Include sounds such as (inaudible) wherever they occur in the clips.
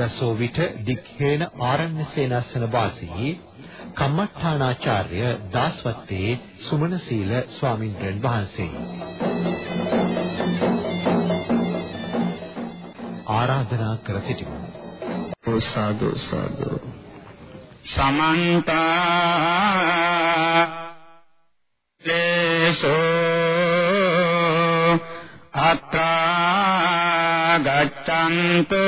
පැවැසෝ විට දික්හේන ආරණ්‍ය සේනාසන වාසී කම්මඨානාචාර්ය දාස්වත්තේ සුමනසීල ස්වාමින්ද්‍රයන් වහන්සේ ආරාධනා කර සිටිමු. සාදු සාදු සමන්ත ලේසෝ අත්‍රා ගච්ඡන්තු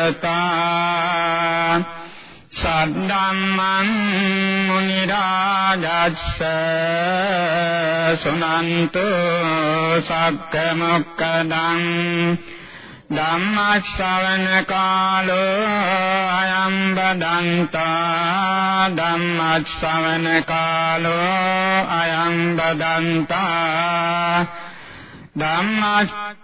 දේවතා සද්දම්මං මුනි රාජස්ස සුනන්තු සක්ක මොක්කදං ධම්මස්සවන කාලෝ අයම් බදන්තා ධම්මස්සවන කාලෝ අයම් බදන්තා ධම්මස්සන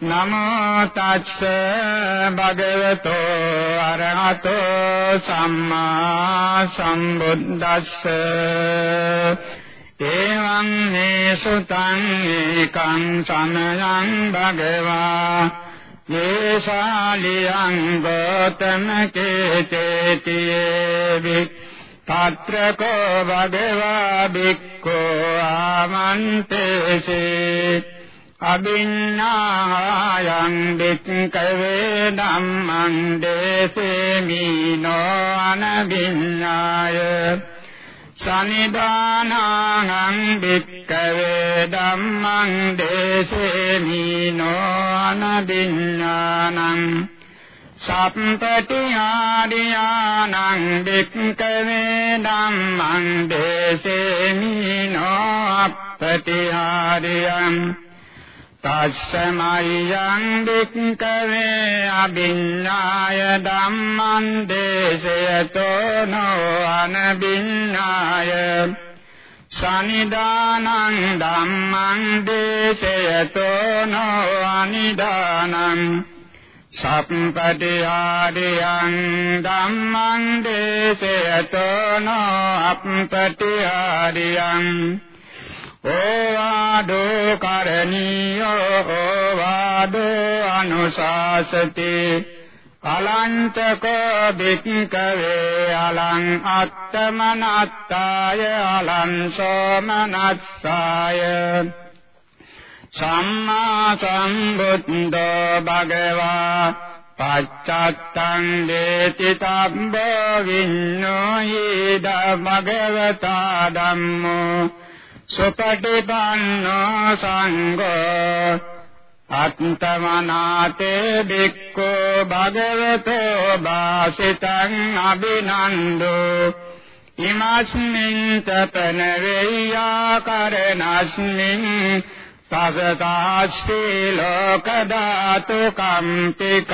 නමෝ තස්ස භගවතු අරහතෝ සම්මා සම්බුද්දස්ස. එවං හේසුතං ඒකං සමයං භගවා. යේසාලියං ගෝතම කේචේතියේ පත්‍රකෝ භගවා බික්ඛෝ ආමන්තේසේ. අබින්නායං බික්ඛවේ ධම්මං දේසේමිනෝ අනබින්නාය සනිදානං බික්කවේ ධම්මං දේසේමිනෝ අනදින්නානං. සප්පටි ආදියානං බික්කවේ ධම්මං දේසේමිනෝ අප්පටි ආදියං. තස්සමයං වික්කවේ අභින්නාය ධම්මං දේශයතෝ නෝ අනබින්නාය සනිදානං ධම්මං දේශයතෝ නෝ අනිදානං සප්පටි ආදියං ධම්මං දේශයතෝ නෝ අප්පටි ආදියං ඕවාදෝ කරණීයෝ ඕවාදෝ අනුශාසති. අලංචකෝ බික්කවේ අලං අත්තමනත්තාය අලං සෝමනස්සාය සම්මා සම්බුද්ධෝ භගවා පච්චත්තං දේති තබ්බෝ විඤ්ඤෝ ඊද භගවතා ධම්මෝ සුපටිපන්නෝ සංඝෝ අත්තමනාතේ බික්ඛෝ භගවතෝ වාසිතං අබිනන්දෝ ඉමස්මින් තපන වේයා කරනස්මින් සසතාස්ති ලෝක ධාතු කම්පිකන්තේ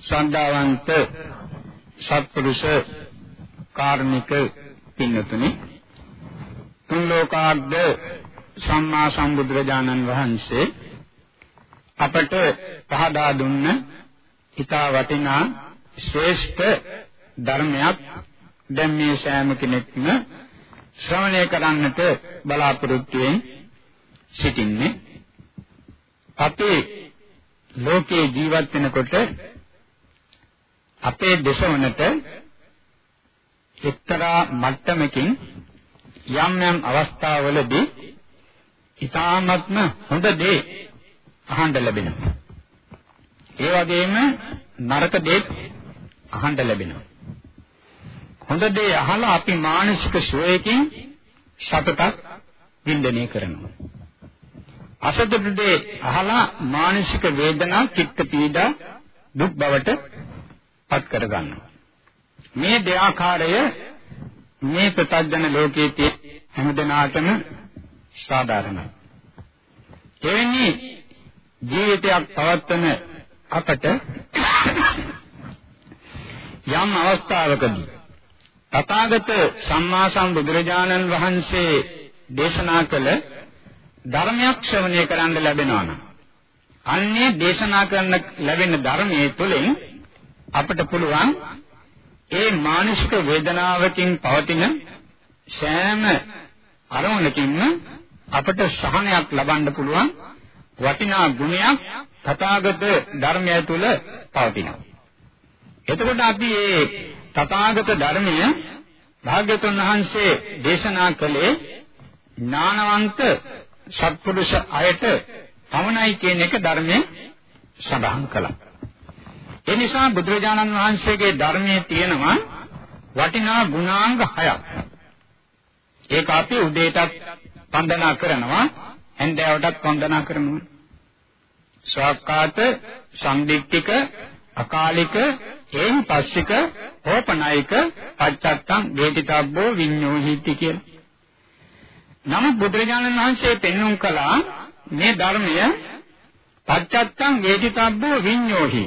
සන්දාවන්ත සත්පුරුෂ කාර්මික පින්නතුනි තුන් ලෝකාග්ද සම්මා සම්බුදුරජාණන් වහන්සේ අපට පහදා දුන්න ඊතා වටිනා ශ්‍රේෂ්ඨ ධර්මයක් දැන් මේ සෑම කෙනෙක්ම ශ්‍රවණය කරන්නට බලාපොරොත්තු වෙමින් සිටින්නේ. අපේ ලෝකේ ජීවත් වෙනකොට අපේ දේශවනට එක්තරා මට්ටමකින් යම් යම් අවස්ථාවලදී ඊ타ත්ම හොඳ දේ අහන්න ලැබෙනවා. ඒ වගේම නරක දේ අහන්න ලැබෙනවා. හොඳ දේ අහලා අපි මානසික සුවයකින් සතුටක් වින්දනය කරනවා. අසතුට දේ අහලා මානසික වේදනා, චිත්ත පීඩා, දුක් බවට පත් කර ගන්නවා. මේ දෙආකාරය මේ ප්‍රත්‍යඥ ලෝකයේ තියෙන හැමදෙනාටම සාධාරණයි. එවැනි ජීවිතයක් පවත්වන අපට යම් අවස්ථාවකදී තථාගත සම්මා සම්බුදුරජාණන් වහන්සේ දේශනා කළ ධර්මයක් ශ්‍රවණය කරන්න ලැබෙනවා නම් අන්නේ දේශනා කරන ලැබෙන ධර්මයේ තුලින් අපට පුළුවන් ඒ මානසික වේදනාවකින් පවතින සෑම අරමුණකින්ම අපට සහනයක් ලබන්න පුළුවන් වටිනා ගුණයක් තථාගත ධර්මය තුළ පවතිනවා. එතකොට අපි මේ තථාගත ධර්මය භාග්‍යතුන් වහන්සේ දේශනා කළේ ඥානවන්ත සත්පුරුෂ අයට පමණයි කියන එක ධර්මයේ සඳහන් කළා. ඒ නිසා බුදුරජාණන් වහන්සේගේ ධර්මයේ තියෙනවා වටිනා ගුණාංග හයක්. ඒක අපි උදේටත් වන්දනා කරනවා, හැන්දෑවටත් වන්දනා කරනවා. ස්වාක්කාත, සම්දික්තික, අකාලික, හේන් පස්සික, ඕපනායික, පච්චත්තං, වේදිතබ්බෝ විඤ්ඤෝහිති කියලා. නමුත් බුදුරජාණන් වහන්සේ පෙන්වුම් කළා මේ ධර්මය පච්චත්තං වේදිතබ්බෝ විඤ්ඤෝහි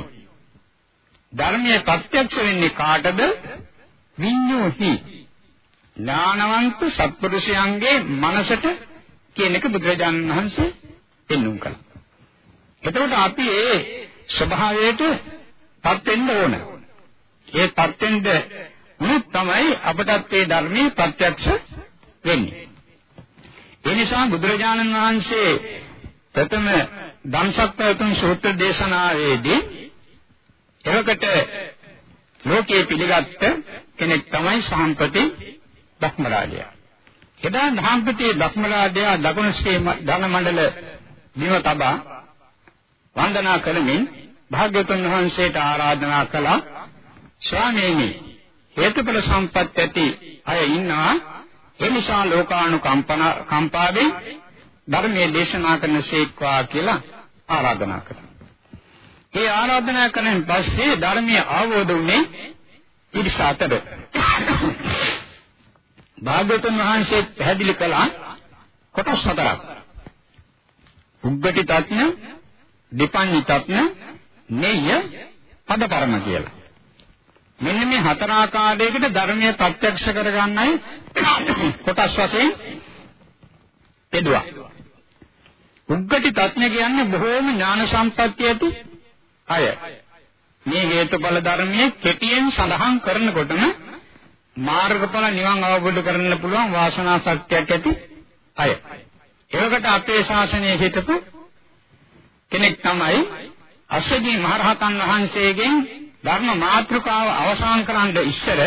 ධර්මයේ ප්‍රත්‍යක්ෂ වෙන්නේ කාටද විඤ්ඤෝහි ඥානවන්ත සත්පුරුෂයන්ගේ මනසට කියන එක බුදුරජාණන් වහන්සේ පෙන්වුම් කළා. එතකොට අපි ඒ ස්වභාවයට පත් වෙන්න ඕන. ඒ පත් වෙන්න උනොත් තමයි අපටත් මේ ධර්මයේ ප්‍රත්‍යක්ෂ වෙන්නේ. ඒ නිසා බුදුරජාණන් වහන්සේ ප්‍රථම ධම්සක්පවතුන් සූත්‍ර දේශනාවේදී එවකට ලෝකයේ පිළිගත් කෙනෙක් තමයි සම්පති බ්‍රහ්මරාජයා. එදා ධම්පති බ්‍රහ්මරාජයා දකුණුස්කේ ධන මණ්ඩල දිව තබා වන්දනා කරමින් භාග්‍යවතුන් වහන්සේට ආරාධනා කළා ස්වාමීනි හේතුඵල සම්පත් ඇති අය ඉන්නවා ඒ නිසා ලෝකානුකම්පන කම්පාවෙන් ධර්මයේ දේශනා කරන සේක්වා කියලා ආරාධනා කළා. ඒ ආරාධනා කරන පස්සේ ධර්මයේ අවබෝධ වුණේ ඊට අතර. භාග්‍යවතුන් වහන්සේ පැහැදිලි කළා කොටස් හතරක්. උග්ගටි තත්න, දීපඤ්ඤි තත්න, නෙය්‍ය, පදපරම කියලා. මෙන්න මේ හතර ආකාරයකට ධර්මයේ ප්‍රත්‍යක්ෂ කරගන්නයි කොටස් වශයෙන් බෙදුවා. උග්ගටි තත්න කියන්නේ බොහෝම ඥාන සම්පත්තිය ඇති අය. මේ හේතුඵල ධර්මයේ කෙටියෙන් සඳහන් කරනකොටම මාර්ගඵල නිවන් අවබෝධ කරගන්න පුළුවන් වාසනා ශක්තියක් ඇති අය. ඒකට අපේ ශාසනයේ හිටපු කෙනෙක් තමයි අස්සජී මහරහතන් වහන්සේගෙන් ධර්ම මාත්‍රකාව අවසන් කරන්න ඉස්සර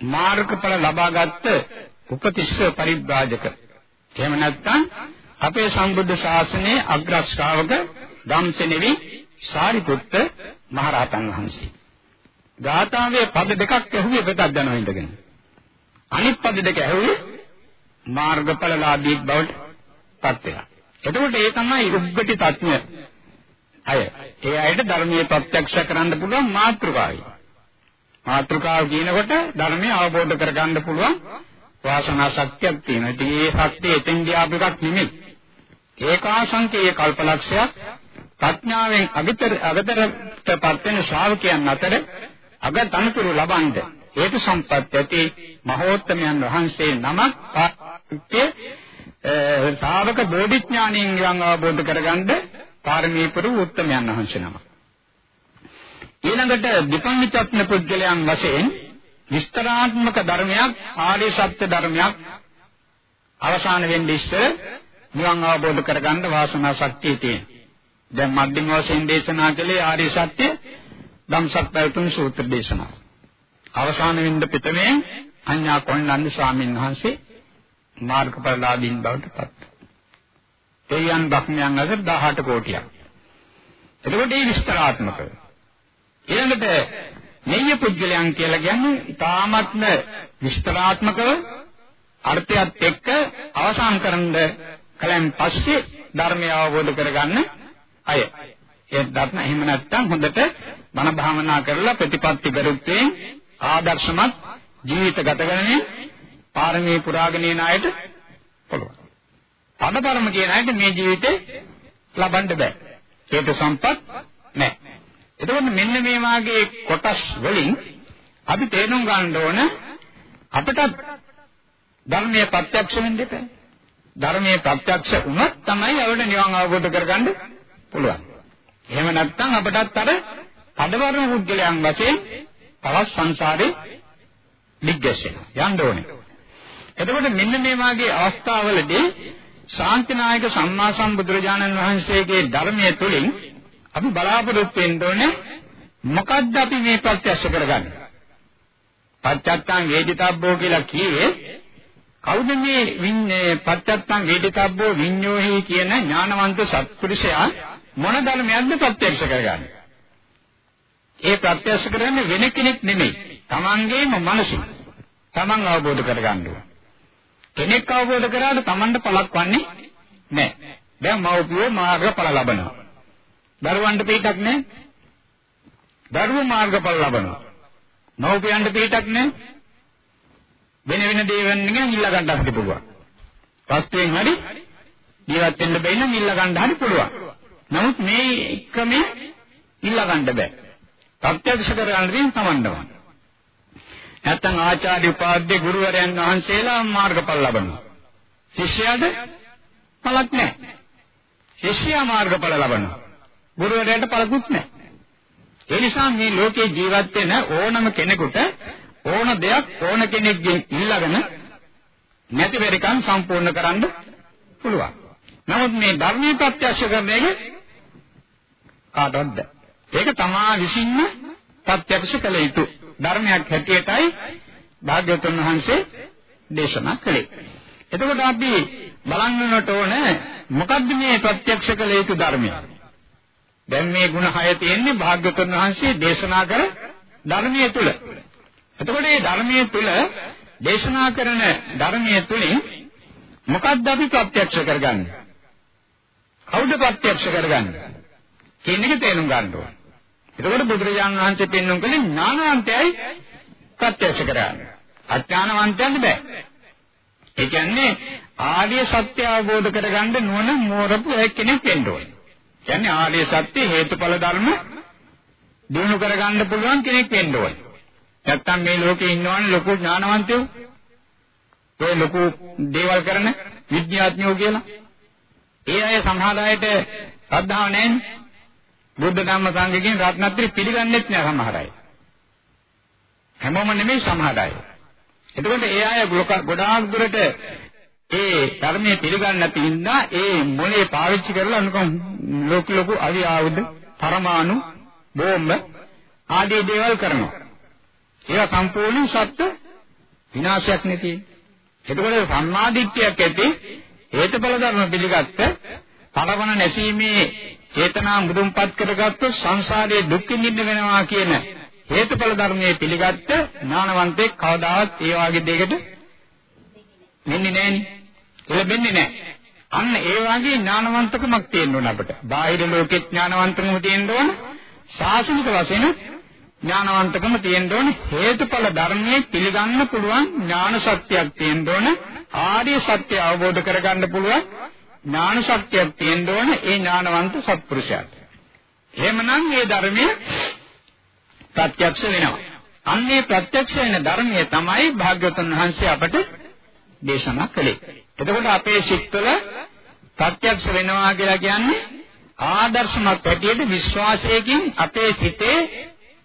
මාර්ගඵල ලබාගත් උපතිස්ස පරිබ්‍රාජක. එහෙම නැත්නම් අපේ සම්බුද්ධ ශාසනයේ අග්‍ර ශ්‍රාවක ධම්සෙනෙවි සාරිපුත්ත මහරහතන් වහන්සේ. ගාථාවේ පද දෙකක් ඇහුවේ ප්‍රත්‍යඥව ඉඳගෙන. අනිත් පද දෙක ඇහුවේ මාර්ගඵලලාභී බවට පත් වෙනවා. එතකොට ඒ තමයි උග්ගටි තත්ත්වය. අය ඒ අයට ධර්මයේ ප්‍රත්‍යක්ෂ කරන්න පුළුවන් මාත්‍රකාවයි. මාත්‍රකාව කියනකොට ධර්මය අවබෝධ කරගන්න පුළුවන් වාසනා ශක්තියක් තියෙනවා. ඉතින් ඒ ශක්තිය එතෙන්දී ආපු එකක් නෙමෙයි. ඒකාසංකේය කල්පලක්ෂයක් ප්‍රඥාවෙන් අගතර අගතරටපත් වෙන ශ්‍රාවකයන් අතර අග තනතුරු ලබනද හේතු සම්පත් ඇති මහෝත්තමයන් වහන්සේ නමක් පාක්කේ ශ්‍රාවක බෝධිඥානයෙන් ගං අවබෝධ කරගන්න පාරමී පුරු උත්තමයන් වහන්සේ නමක් ඊළඟට විපංචත්න පුද්ගලයන් වශයෙන් විස්තරාත්මක ධර්මයක් ආර්ය සත්‍ය ධර්මයක් අවසාන වෙන්නේ ඉස්සර නිවන් අවබෝධ කරගන්න වාසනා ශක්තිය තියෙන. දැන් මධ්‍යම වශයෙන් දේශනා කළේ ආර්ය සත්‍ය ධම්සක්පයතුන් සූත්‍ර දේශනාව. අවසාන වෙන්න පිටමේ අඤ්ඤා කොණ්ණන්ද ස්වාමීන් වහන්සේ මාර්ගඵලලාභීන් බවට පත්. දෙවියන් බක්මයන් අතර 18 කෝටියක්. එතකොට මේ විස්තරාත්මක. ඊළඟට නෙය්‍ය පුද්ගලයන් කියලා කියන්නේ ඊ타ත්ම විස්තරාත්මකව අර්ථයත් එක්ක අවසන් කරන්න කලින් පස්සේ ධර්මය අවබෝධ කරගන්න අය. ඒ දත්න එහෙම නැත්නම් හොඳට මන භාවනා කරලා ප්‍රතිපත්ති ගරුත්වයෙන් ආදර්ශමත් ජීවිත ගත කරන්නේ පාරමී පුරාගෙන යන අයට පුළුවන්. පදපරම කියන අයට මේ ජීවිතේ ලබන්න බෑ. හේතු සම්පත් නැහැ. එතකොට මෙන්න මේ වාගේ කොටස් වලින් අපි තේරුම් ගන්න ඕන අපිට ධර්මයේ ප්‍රත්‍යක්ෂ වෙන්න දෙපෑ. ධර්මයේ ප්‍රත්‍යක්ෂ වුණොත් තමයි අපිට නිවන් අවබෝධ කරගන්න පුළුවන්. එහෙම නැත්නම් අපටත් අර පදවර්ණ පුද්ගලයන් වශයෙන් තවත් සංසාරේ දිග්ගැසෙන යන්න ඕනේ. එතකොට මෙන්න මේ වාගේ අවස්ථාවලදී ශාන්තිනායක සම්මා සම්බුදුරජාණන් වහන්සේගේ ධර්මයේ තුලින් අපි බලාපොරොත්තු වෙන්න ඕනේ මොකද්ද අපි මේ ප්‍රත්‍යක්ෂ කරගන්නේ? පච්චත්තං වේදිතබ්බෝ කියලා කියේ කවුද මේ වින්නේ පච්චත්තං වේදිතබ්බෝ විඤ්ඤෝහි කියන ඥානවන්ත සත්පුරුෂයා මොන ධර්මයක්ද ප්‍රත්‍යක්ෂ කරගන්නේ? ඒ ප්‍රත්‍යක්ෂ කරන්නේ වෙන කෙනෙක් නෙමෙයි. තමන්ගේම මනසින්. තමන් අවබෝධ කරගන්න ඕන. කෙනෙක් අවබෝධ කරාට තමන්ට පළක් වන්නේ නැහැ. දැන් මව්පියෝ මාර්ගඵල ලබනවා. දරුවන්ට පිටක් නැහැ. දරුවෝ මාර්ගඵල ලබනවා. මව්පියන්ට පිටක් නැහැ. වෙන වෙන දේවල් නිකන් ඉල්ල ගන්න අපිට පුළුවන්. වස්තුවෙන් හරි ජීවත් වෙන්න බැයි නම් ඉල්ල ගන්න හරි පුළුවන්. නමුත් මේ එකම ඉල්ල ගන්න බෑ. ප්‍රත්‍යක්ෂ කරගන්න තියෙන තමන්ටම. නැත්තම් ආචාර්ය උපාධ්‍ය ගුරුවරයන් වහන්සේලා මාර්ගඵල ලබනවා. ශිෂ්‍යයාට පළක් නැහැ. ශිෂ්‍යයා මාර්ගඵල ලබනවා. ගුරුවරයාට පළකුත් නැහැ. ඒ නිසා මේ ලෝකේ ජීවත් වෙන ඕනම කෙනෙකුට ඕන දෙයක් ඕන කෙනෙක්ගෙන් ඉල්ලගෙන නැති වෙරිකම් සම්පූර්ණ කරන්න පුළුවන්. නමුත් මේ ධර්මීය ප්‍රත්‍යක්ෂ කරන එක කාටවත් බෑ. ඒක තමා විසින්ම ප්‍රත්‍යක්ෂ කළ යුතු ධර්මයක් හැටියටයි භාග්‍යවතුන් වහන්සේ දේශනා කළේ. එතකොට අපි බලන්නට ඕන මොකද්ද මේ ප්‍රත්‍යක්ෂ කළ යුතු ධර්මය? දැන් මේ ಗುಣ හය තියෙන්නේ භාග්‍යවතුන් වහන්සේ දේශනා කර ධර්මයේ තුල. එතකොට මේ ධර්මයේ තුල දේශනා කරන ධර්මයේ තුලින් මොකද්ද අපි ප්‍රත්‍යක්ෂ කරගන්නේ? කවුද ප්‍රත්‍යක්ෂ කරගන්නේ? කියන එක තේරුම් ගන්න ඕන. එතකොට බුදුරජාණන් වහන්සේ පෙන්වන කලින් ඥානවන්තයයි ප්‍රත්‍යක්ෂ කරන්නේ. අඥානවන්තයන්ට බෑ. ඒ කියන්නේ ආර්ය සත්‍ය අවබෝධ කරගන්න නුවණ මෝරපු කෙනෙක් වෙන්න ඕනේ. කියන්නේ ආර්ය සත්‍ය හේතුඵල ධර්ම දිනු කරගන්න පුළුවන් කෙනෙක් වෙන්න ඕනේ. නැත්තම් මේ ලෝකේ ඉන්නවනේ ලොකු ඥානවන්තයෝ. ඒ ලොකු දේවල් කරන විද්‍යාඥයෝ කියලා. ඒ අය සමහර අයට ශ්‍රද්ධාව නැහැනේ. බුද්ධ ධම්ම සංඝ කියන රත්නත්‍රි පිළිගන්නෙත් නෑ සමහර අය. හැමෝම නෙමෙයි සමහර අය. එතකොට ඒ අය ගොඩාක් දුරට ඒ ධර්මයේ පිළිගන්නේ නැති ඉඳා ඒ මොලේ පාවිච්චි කරලා නිකන් ලොකු ලොකු අවි ආයුධ, පරමාණු, බෝම්බ ආදී දේවල් කරනවා. ඒවා සම්පූර්ණ සත්‍ය විනාශයක් නැති. එතකොට සම්මාදිට්ඨියක් ඇති හේතුඵල ධර්ම පිළිගත්ත පරවන නැසීමේ චේතනා මුදුන්පත් කරගත්තොත් සංසාරයේ දුක් විඳින්න වෙනවා කියන හේතුඵල ධර්මයේ පිළිගත්ත ඥානවන්තයෙක් කවදාවත් ඒ වගේ දෙයකට වෙන්නේ නැහෙනි. ලැබෙන්නේ නැහැ. අන්න ඒ වගේ ඥානවන්තකමක් තියෙන්න ඕන අපිට. බාහිර ලෝකෙත් ඥානවන්තකම තියෙන්න ඕන. ශාසනික වශයෙන් ඥානවන්තකම තියෙන්න ඕන. හේතුඵල ධර්මයේ පිළිගන්න පුළුවන් ඥාන ශක්තියක් තියෙන්න ඕන. ආර්ය සත්‍ය අවබෝධ කරගන්න පුළුවන් ඥාන ශක්තියක් තියෙන්න ඕන ඒ ඥානවන්ත සත්පුරුෂයාට. එහෙමනම් මේ ධර්මයේ ප්‍රත්‍යක්ෂ වෙනවා. අන්නේ ප්‍රත්‍යක්ෂ වෙන ධර්මයේ තමයි භාග්‍යවතුන් වහන්සේ අපට දේශනා කළේ. එතකොට අපේ සිත්වල ප්‍රත්‍යක්ෂ වෙනවා කියලා කියන්නේ ආදර්ශමත් හැටියට විශ්වාසයෙන් අපේ සිතේ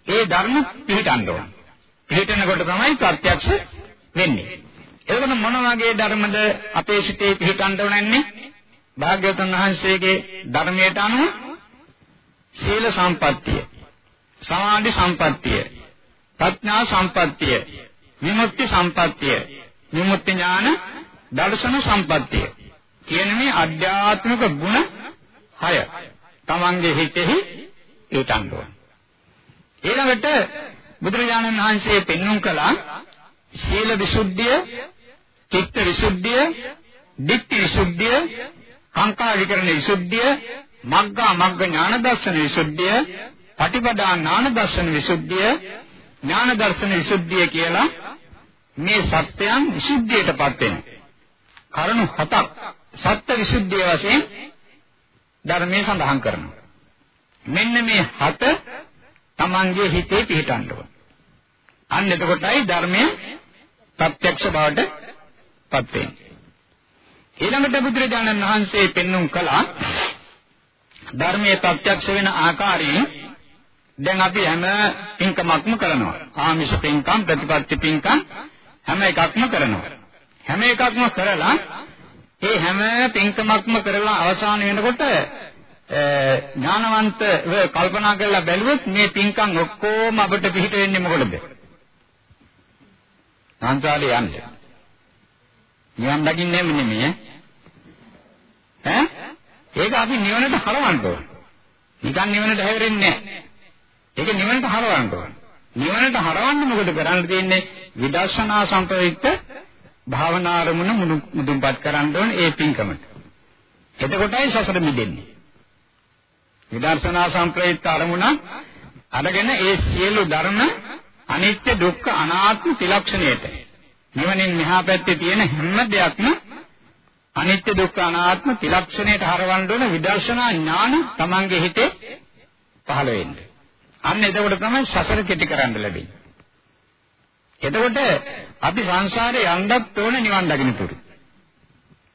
ඒ ධර්ම පිළිටන්න ඕන. පිළිටනකොට තමයි ප්‍රත්‍යක්ෂ වෙන්නේ. එතකොට මොන වගේ ධර්මද අපේ සිතේ පිළිටන්න ඕනන්නේ? භාග්‍යවතුන් වහන්සේගේ ධර්මයට අනුව සීල සම්පත්තිය, සමාධි සම්පත්තිය, ප්‍රඥා සම්පත්තිය, විමුක්ති සම්පත්තිය, විමුක්ති ඥාන දර්ශන සම්පත්තිය කියන මේ අධ්‍යාත්මික ගුණ හය තමන්ගේ හිතෙහි ඊටන්න ඕන. ඊළඟට බුදුරජාණන් වහන්සේ පෙන්වුම් කළා සීල විසුද්ධිය, චිත්ත විසුද්ධිය, ditthi විසුද්ධිය, කාංකා විකරණ විසුද්ධිය, මග්ගා මග්ග ඥාන දර්ශන විසුද්ධිය, පටිපදා ඥාන දර්ශන විසුද්ධිය, ඥාන දර්ශන විසුද්ධිය කියලා මේ සත්‍යයන් විසුද්ධියටපත් වෙන කරුණු හතක් සත්‍ය විසුද්ධිය වශයෙන් ධර්මයේ සඳහන් කරනවා. මෙන්න මේ හත Tamange හිතේ පිහිටන්න ඕන. අන්න එතකොටයි ධර්මයේ ප්‍රත්‍යක්ෂ බවට පත් වෙන්නේ. ඊළඟට බුදුරජාණන් වහන්සේ පෙන්눔 කළා ධර්මයේ ප්‍රත්‍යක්ෂ වෙන ආකාරයෙන් දැන් අපි හැම පින්කමක්ම කරනවා. ආමිෂ පින්කම්, ප්‍රතිපත්ති පින්කම් හැම එකක්ම කරනවා. හැම එකක්ම කරලා ඒ හැම පින්කමක්ම කරලා අවසාන වෙනකොට ඥානවන්තව කල්පනා කරලා බැලුවොත් මේ පින්කම් ඔක්කොම අපිට පිහිට වෙන්නේ මොකටද? සංසාරේ යන්නේ. නිවන් දකින්නේ නෙමෙයි ඈ? ඒක අපි නිවනට හරවන්න ඕන. නිකන් නිවනට හැරෙන්නේ නැහැ. ඒක නිවනට හරවන්න ඕන. නිවනට හරවන්න මොකද කරන්න තියෙන්නේ? විදර්ශනා සම්ප්‍රයුක්ත භාවනා අරමුණ මුදුන්පත් කරන්න ඕන ඒ පින්කමට. එතකොටයි සසර මිදෙන්නේ. විදර්ශනා සම්ප්‍රයුක්ත අරමුණ අරගෙන ඒ සියලු ධර්ම අනිත්‍ය දුක්ඛ අනාත්ම ත්‍රිලක්ෂණයට නිවනින් මෙහා පැත්තේ තියෙන හැම දෙයක්ම අනිත්‍ය දුක්ඛ අනාත්ම ත්‍රිලක්ෂණයට හරවන්න ඕන විදර්ශනා ඥාන Tamange හිතේ පහළ වෙන්නේ. අන්න එතකොට තමයි සසර කෙටි කරන්න ලැබෙන්නේ. එතකොට අපි සංසාරේ යන්නත් ඕන නිවන් දකින්නතුරු.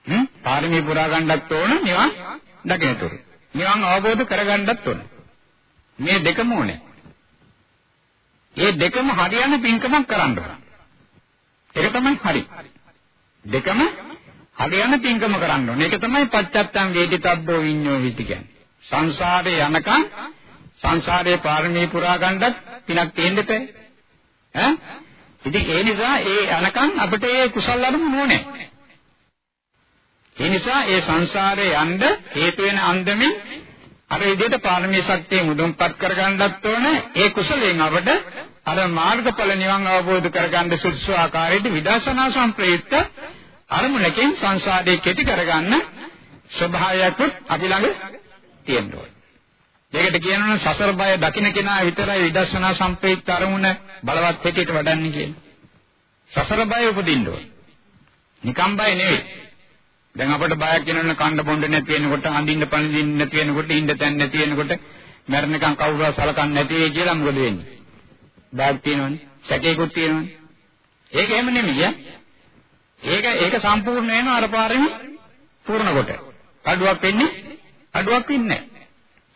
හ්ම්? පාරමී පුරා ගන්නත් ඕන නිවන් දකින්නතුරු. නිවන් අවබෝධ කරගන්නත් ඕන. මේ දෙකම ඕනේ. මේ දෙකම හරියන පින්කමක් කරන්න ඕන. ඒක තමයි හරි. දෙකම හරියන පින්කම කරන්න ඕන. ඒක තමයි පච්චත්තං වේදිතබ්බෝ විඤ්ඤෝ විති කියන්නේ. සංසාරේ යනකම් සංසාරේ පාරමී පුරා ගන්නත් පිනක් තියෙන්න එපා. ඈ ඉතින් ඒ නිසා ඒ අනකන් අපිට ඒ කුසල් අරමුණ ඕනේ. ඒ නිසා ඒ සංසාරේ යන්න හේතු වෙන අන්දමින් අර විදිහට පාරමී ශක්තිය මුදුන්පත් කරගන්නත් ඕනේ. ඒ කුසලයෙන් අපිට අර මාර්ගඵල නිවන් අවබෝධ කරගන්න සුදුසු ආකාරයට විදර්ශනා සම්ප්‍රයුක්ත අරමුණකින් සංසාරේ කෙටි කරගන්න ස්වභාවයක් අපි ළඟ තියෙන්න ඕනේ. ඒකට කියනවා සසර බය දකින්න කෙනා විතරයි විදර්ශනා සම්ප්‍රයුක්ත අරමුණ බලවත් හැටියට වඩන්නේ කියලා. සසර බය උපදින්න ඕන. නිකම් බය නෙවෙයි. දැන් අපිට බයක් වෙනවනේ කන්න බොන්න නැති වෙනකොට, අඳින්න පණින්න නැති වෙනකොට, ඉන්න තැන් නැති වෙනකොට, මරණකම් කවුරුහා සලකන්නේ නැති වෙයි කියලා මොකද වෙන්නේ? බයක් තියෙනවනේ, සැකේකුත් තියෙනවනේ. ඒක එහෙම නෙමෙයි. ඒක ඒක සම්පූර්ණ වෙනවා අර පාරෙම පූර්ණ කොට. අඩුවක් වෙන්නේ අඩුවක් වෙන්නේ නැහැ.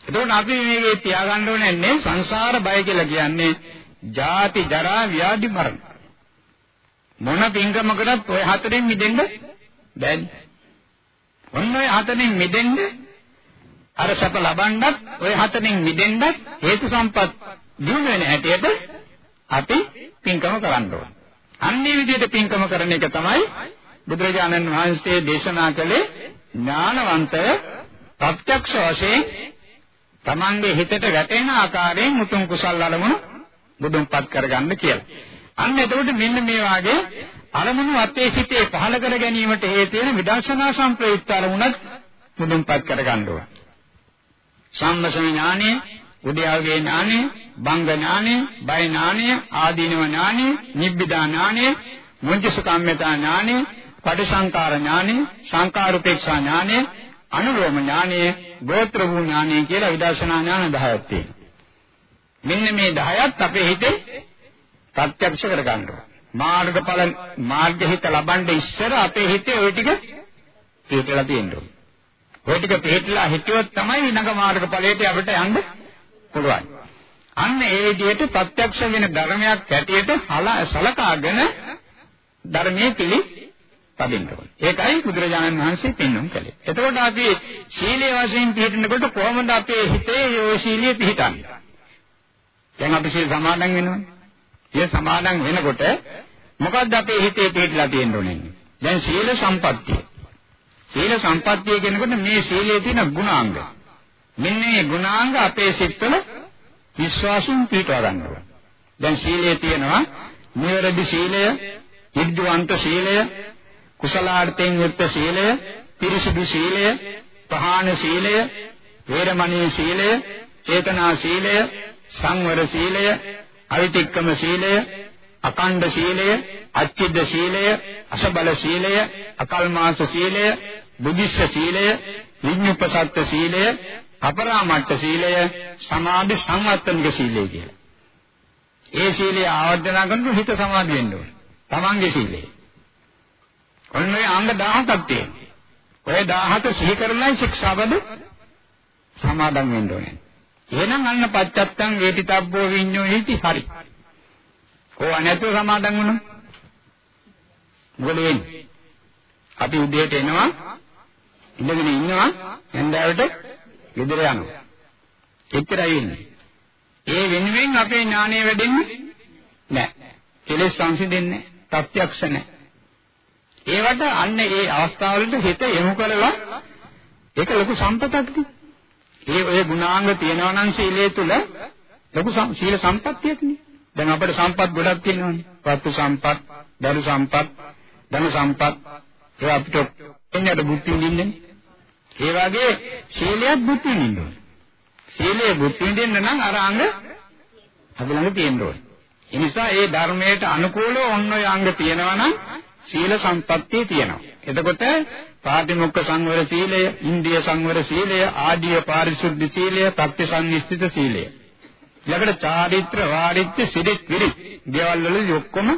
එතකොට අපි මේකේ තියාගන්න ඕනේ නේ සංසාර බය කියලා කියන්නේ ජාති ජරා ව්‍යාධි මරණ. මොන පින්කමකටත් ඔය හතරෙන් මිදෙන්න බෑනේ. ඔන්න ඔය හතරෙන් මිදෙන්න අර සැප ලබන්නත් ඔය හතරෙන් මිදෙන්නත් හේතු සම්පත් දිනු වෙන හැටියට අපි පින්කම කරන්න ඕනේ. අන්නේ විදිහට පින්කම කරන එක තමයි බුදුරජාණන් වහන්සේ දේශනා කළේ ඥානවන්තය ප්‍රත්‍යක්ෂ වශයෙන් තමන්ගේ හිතට වැටෙන ආකාරයෙන් මුතුන් කුසල් අරමුණු බුදුන්පත් කරගන්න කියලා. අන්න එතකොට මෙන්න මේ වාගේ අරමුණු අතේ සිටේ පහළ කර ගැනීමට හේතු වෙන විදර්ශනා සම්ප්‍රයුක්ත අරමුණක් මුදුන්පත් කරගන්න ඕන. සම්මසන ඥානෙ, උද්‍යාවගේ ඥානෙ, බංග ඥානෙ, බය ඥානෙ, ආදීනව ඥානෙ, නිබ්බිදා ඥානෙ, මුංජසුකම්මතා ඥානෙ, පටිසංකාර ඥානෙ, සංකාරුපේක්ෂා ඥානෙ, අනුලෝම ඥානෙ, ගෝත්‍ර වූ ඥානෙ කියලා විදර්ශනා ඥාන 10ක් තියෙනවා. මෙන්න මේ 10ත් අපේ හිතේ ප්‍රත්‍යක්ෂ කර ගන්න ඕන. මාර්ගඵල මාර්ග හිත ලබන්න ඉස්සර අපේ හිතේ ওই ටික පිටලා තියෙන්න ඕන. ওই ටික පිටලා හිටියොත් තමයි ඊළඟ මාර්ගඵලයට අපිට යන්න පුළුවන්. අන්න ඒ විදිහට ප්‍රත්‍යක්ෂ වෙන ධර්මයක් හැටියට සලකාගෙන ධර්මයේ පිළි පදින්න ඕනේ. ඒකයි බුදුරජාණන් වහන්සේ පෙන්වන්න කළේ. එතකොට අපි සීලයේ වශයෙන් පිළිපදිනකොට කොහොමද අපේ හිතේ ඒ සීලිය පිහිටන්නේ? දැන් අපි සීල් සමාදන් වෙනවනේ. ඒ සමාදන් වෙනකොට මොකද්ද අපේ හිතේ පිළිලා තියෙන්න ඕනේ? දැන් සීල සම්පත්තිය. සීල සම්පත්තිය කියනකොට මේ සීලයේ තියෙන ගුණාංග. මෙන්න මේ ගුණාංග අපේ සිත්වල විශ්වාසයෙන් පිටව ගන්නවා. දැන් සීලයේ තියෙනවා නිවැරදි සීලය, ඉද්ධවන්ත සීලය, කුසලාර්ථයෙන් යුක්ත සීලය, පිරිසුදු සීලය, ප්‍රහාණ සීලය, වේරමණී සීලය, චේතනා සීලය, සංවර සීලය, අවිතික්කම සීලය, අකණ්ඩ සීලය, අච්චිද්ද සීලය, අසබල සීලය, අකල්මාස සීලය, බුද්ධිස්ස සීලය, විඤ්ඤුපසත්ත සීලය, අපරාමට්ට සීලය සමාධි සංවත්තනික සීලය කියලා. ඒ සීලය ආවර්ජන කරනකොට හිත සමාධි වෙන්න ඕනේ. තමන්ගේ සීලය. ඔන්න ඔය අංග 17ක් තියෙනවා. ඔය 17 සිහි කරලායි ශික්ෂාපද සමාදන් වෙන්න ඕනේ. එහෙනම් අන්න පච්චත්තං වේතිතබ්බෝ විඤ්ඤෝ හිති හරි. ඕවා නැතුව සමාදන් වුණොත් මොකද වෙන්නේ? අපි උදේට එනවා ඉඳගෙන ඉන්නවා හන්දාවට ගෙදර යනවා. එච්චරයි වෙන්නේ. ඒ වෙනුවෙන් අපේ ඥානය වැඩෙන්නේ නැහැ. කෙලෙස් සංසිඳෙන්නේ ප්‍රත්‍යක්ෂ නැහැ. ඒවට අන්න ඒ අවස්ථාවලට හිත යොමු කරලා ඒක ලොකු සම්පතක්ද? ඒ ඔය ගුණාංග තියෙනවා නම් සීලය තුල ලොකු සීල සම්පත්තියක් නේ. දැන් අපිට සම්පත් ගොඩක් තියෙනවානේ. වස්තු සම්පත්, දරු සම්පත්, ධන සම්පත්. ඒ අපිට එන්නට බුද්ධි විඳින්නේ. ඒ වගේ සීලයක් බුද්ධි විඳින්න ඕනේ. සීලය බුද්ධි විඳින්න නම් අර අංග අපි ළඟ තියෙන්න ඕනේ. ඒ නිසා ඒ ධර්මයට අනුකූලව ඔන්න ඔය අංග තියෙනවා නම් සීල සම්පත්තිය තියෙනවා. එතකොට පාටිමුක්ඛ සංවර සීලය, ඉන්ද්‍රිය සංවර සීලය, ආදී පාරිශුද්ධ සීලය, ප්‍රත්‍යසන්නිස්තිත සීලය. ඊළඟට චාරිත්‍ර, වාරිත්‍ර, සිරිත්, විරිත්. දේවල් වල ඔක්කොම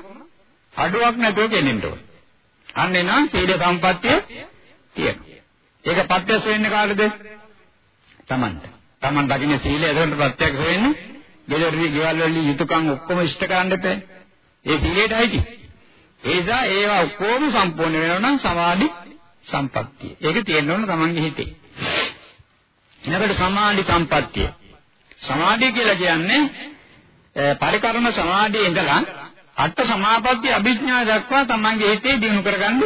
අඩුවක් නැතුව ගෙනෙන්න ඕනේ. අන්න එනවා සීල සම්පත්තිය තියෙනවා. ඒක ප්‍රත්‍යක්ෂ වෙන්නේ කාටද? Tamanට. Taman දකින්න සීලය එතකොට ප්‍රත්‍යක්ෂ වෙන්නේ ගෙදරදී ගෙවල් වල යුතුයකම් ඔක්කොම ඉෂ්ට කරන්න එපා. ඒ සීලයටයි තියෙන්නේ. ඒ නිසා ඒවා ඔක්කොම සම්පූර්ණ වෙනවා නම් සමාධි සම්පත්තිය. ඒක තියෙන්න ඕන තමන්ගේ හිතේ. ඊළඟට සමාධි සම්පත්තිය. සමාධිය කියලා කියන්නේ පරිකරණ සමාධියේ ඉඳලා අට සමාපatti අභිඥා දක්වා තමන්ගේ හිතේ දිනු කරගන්න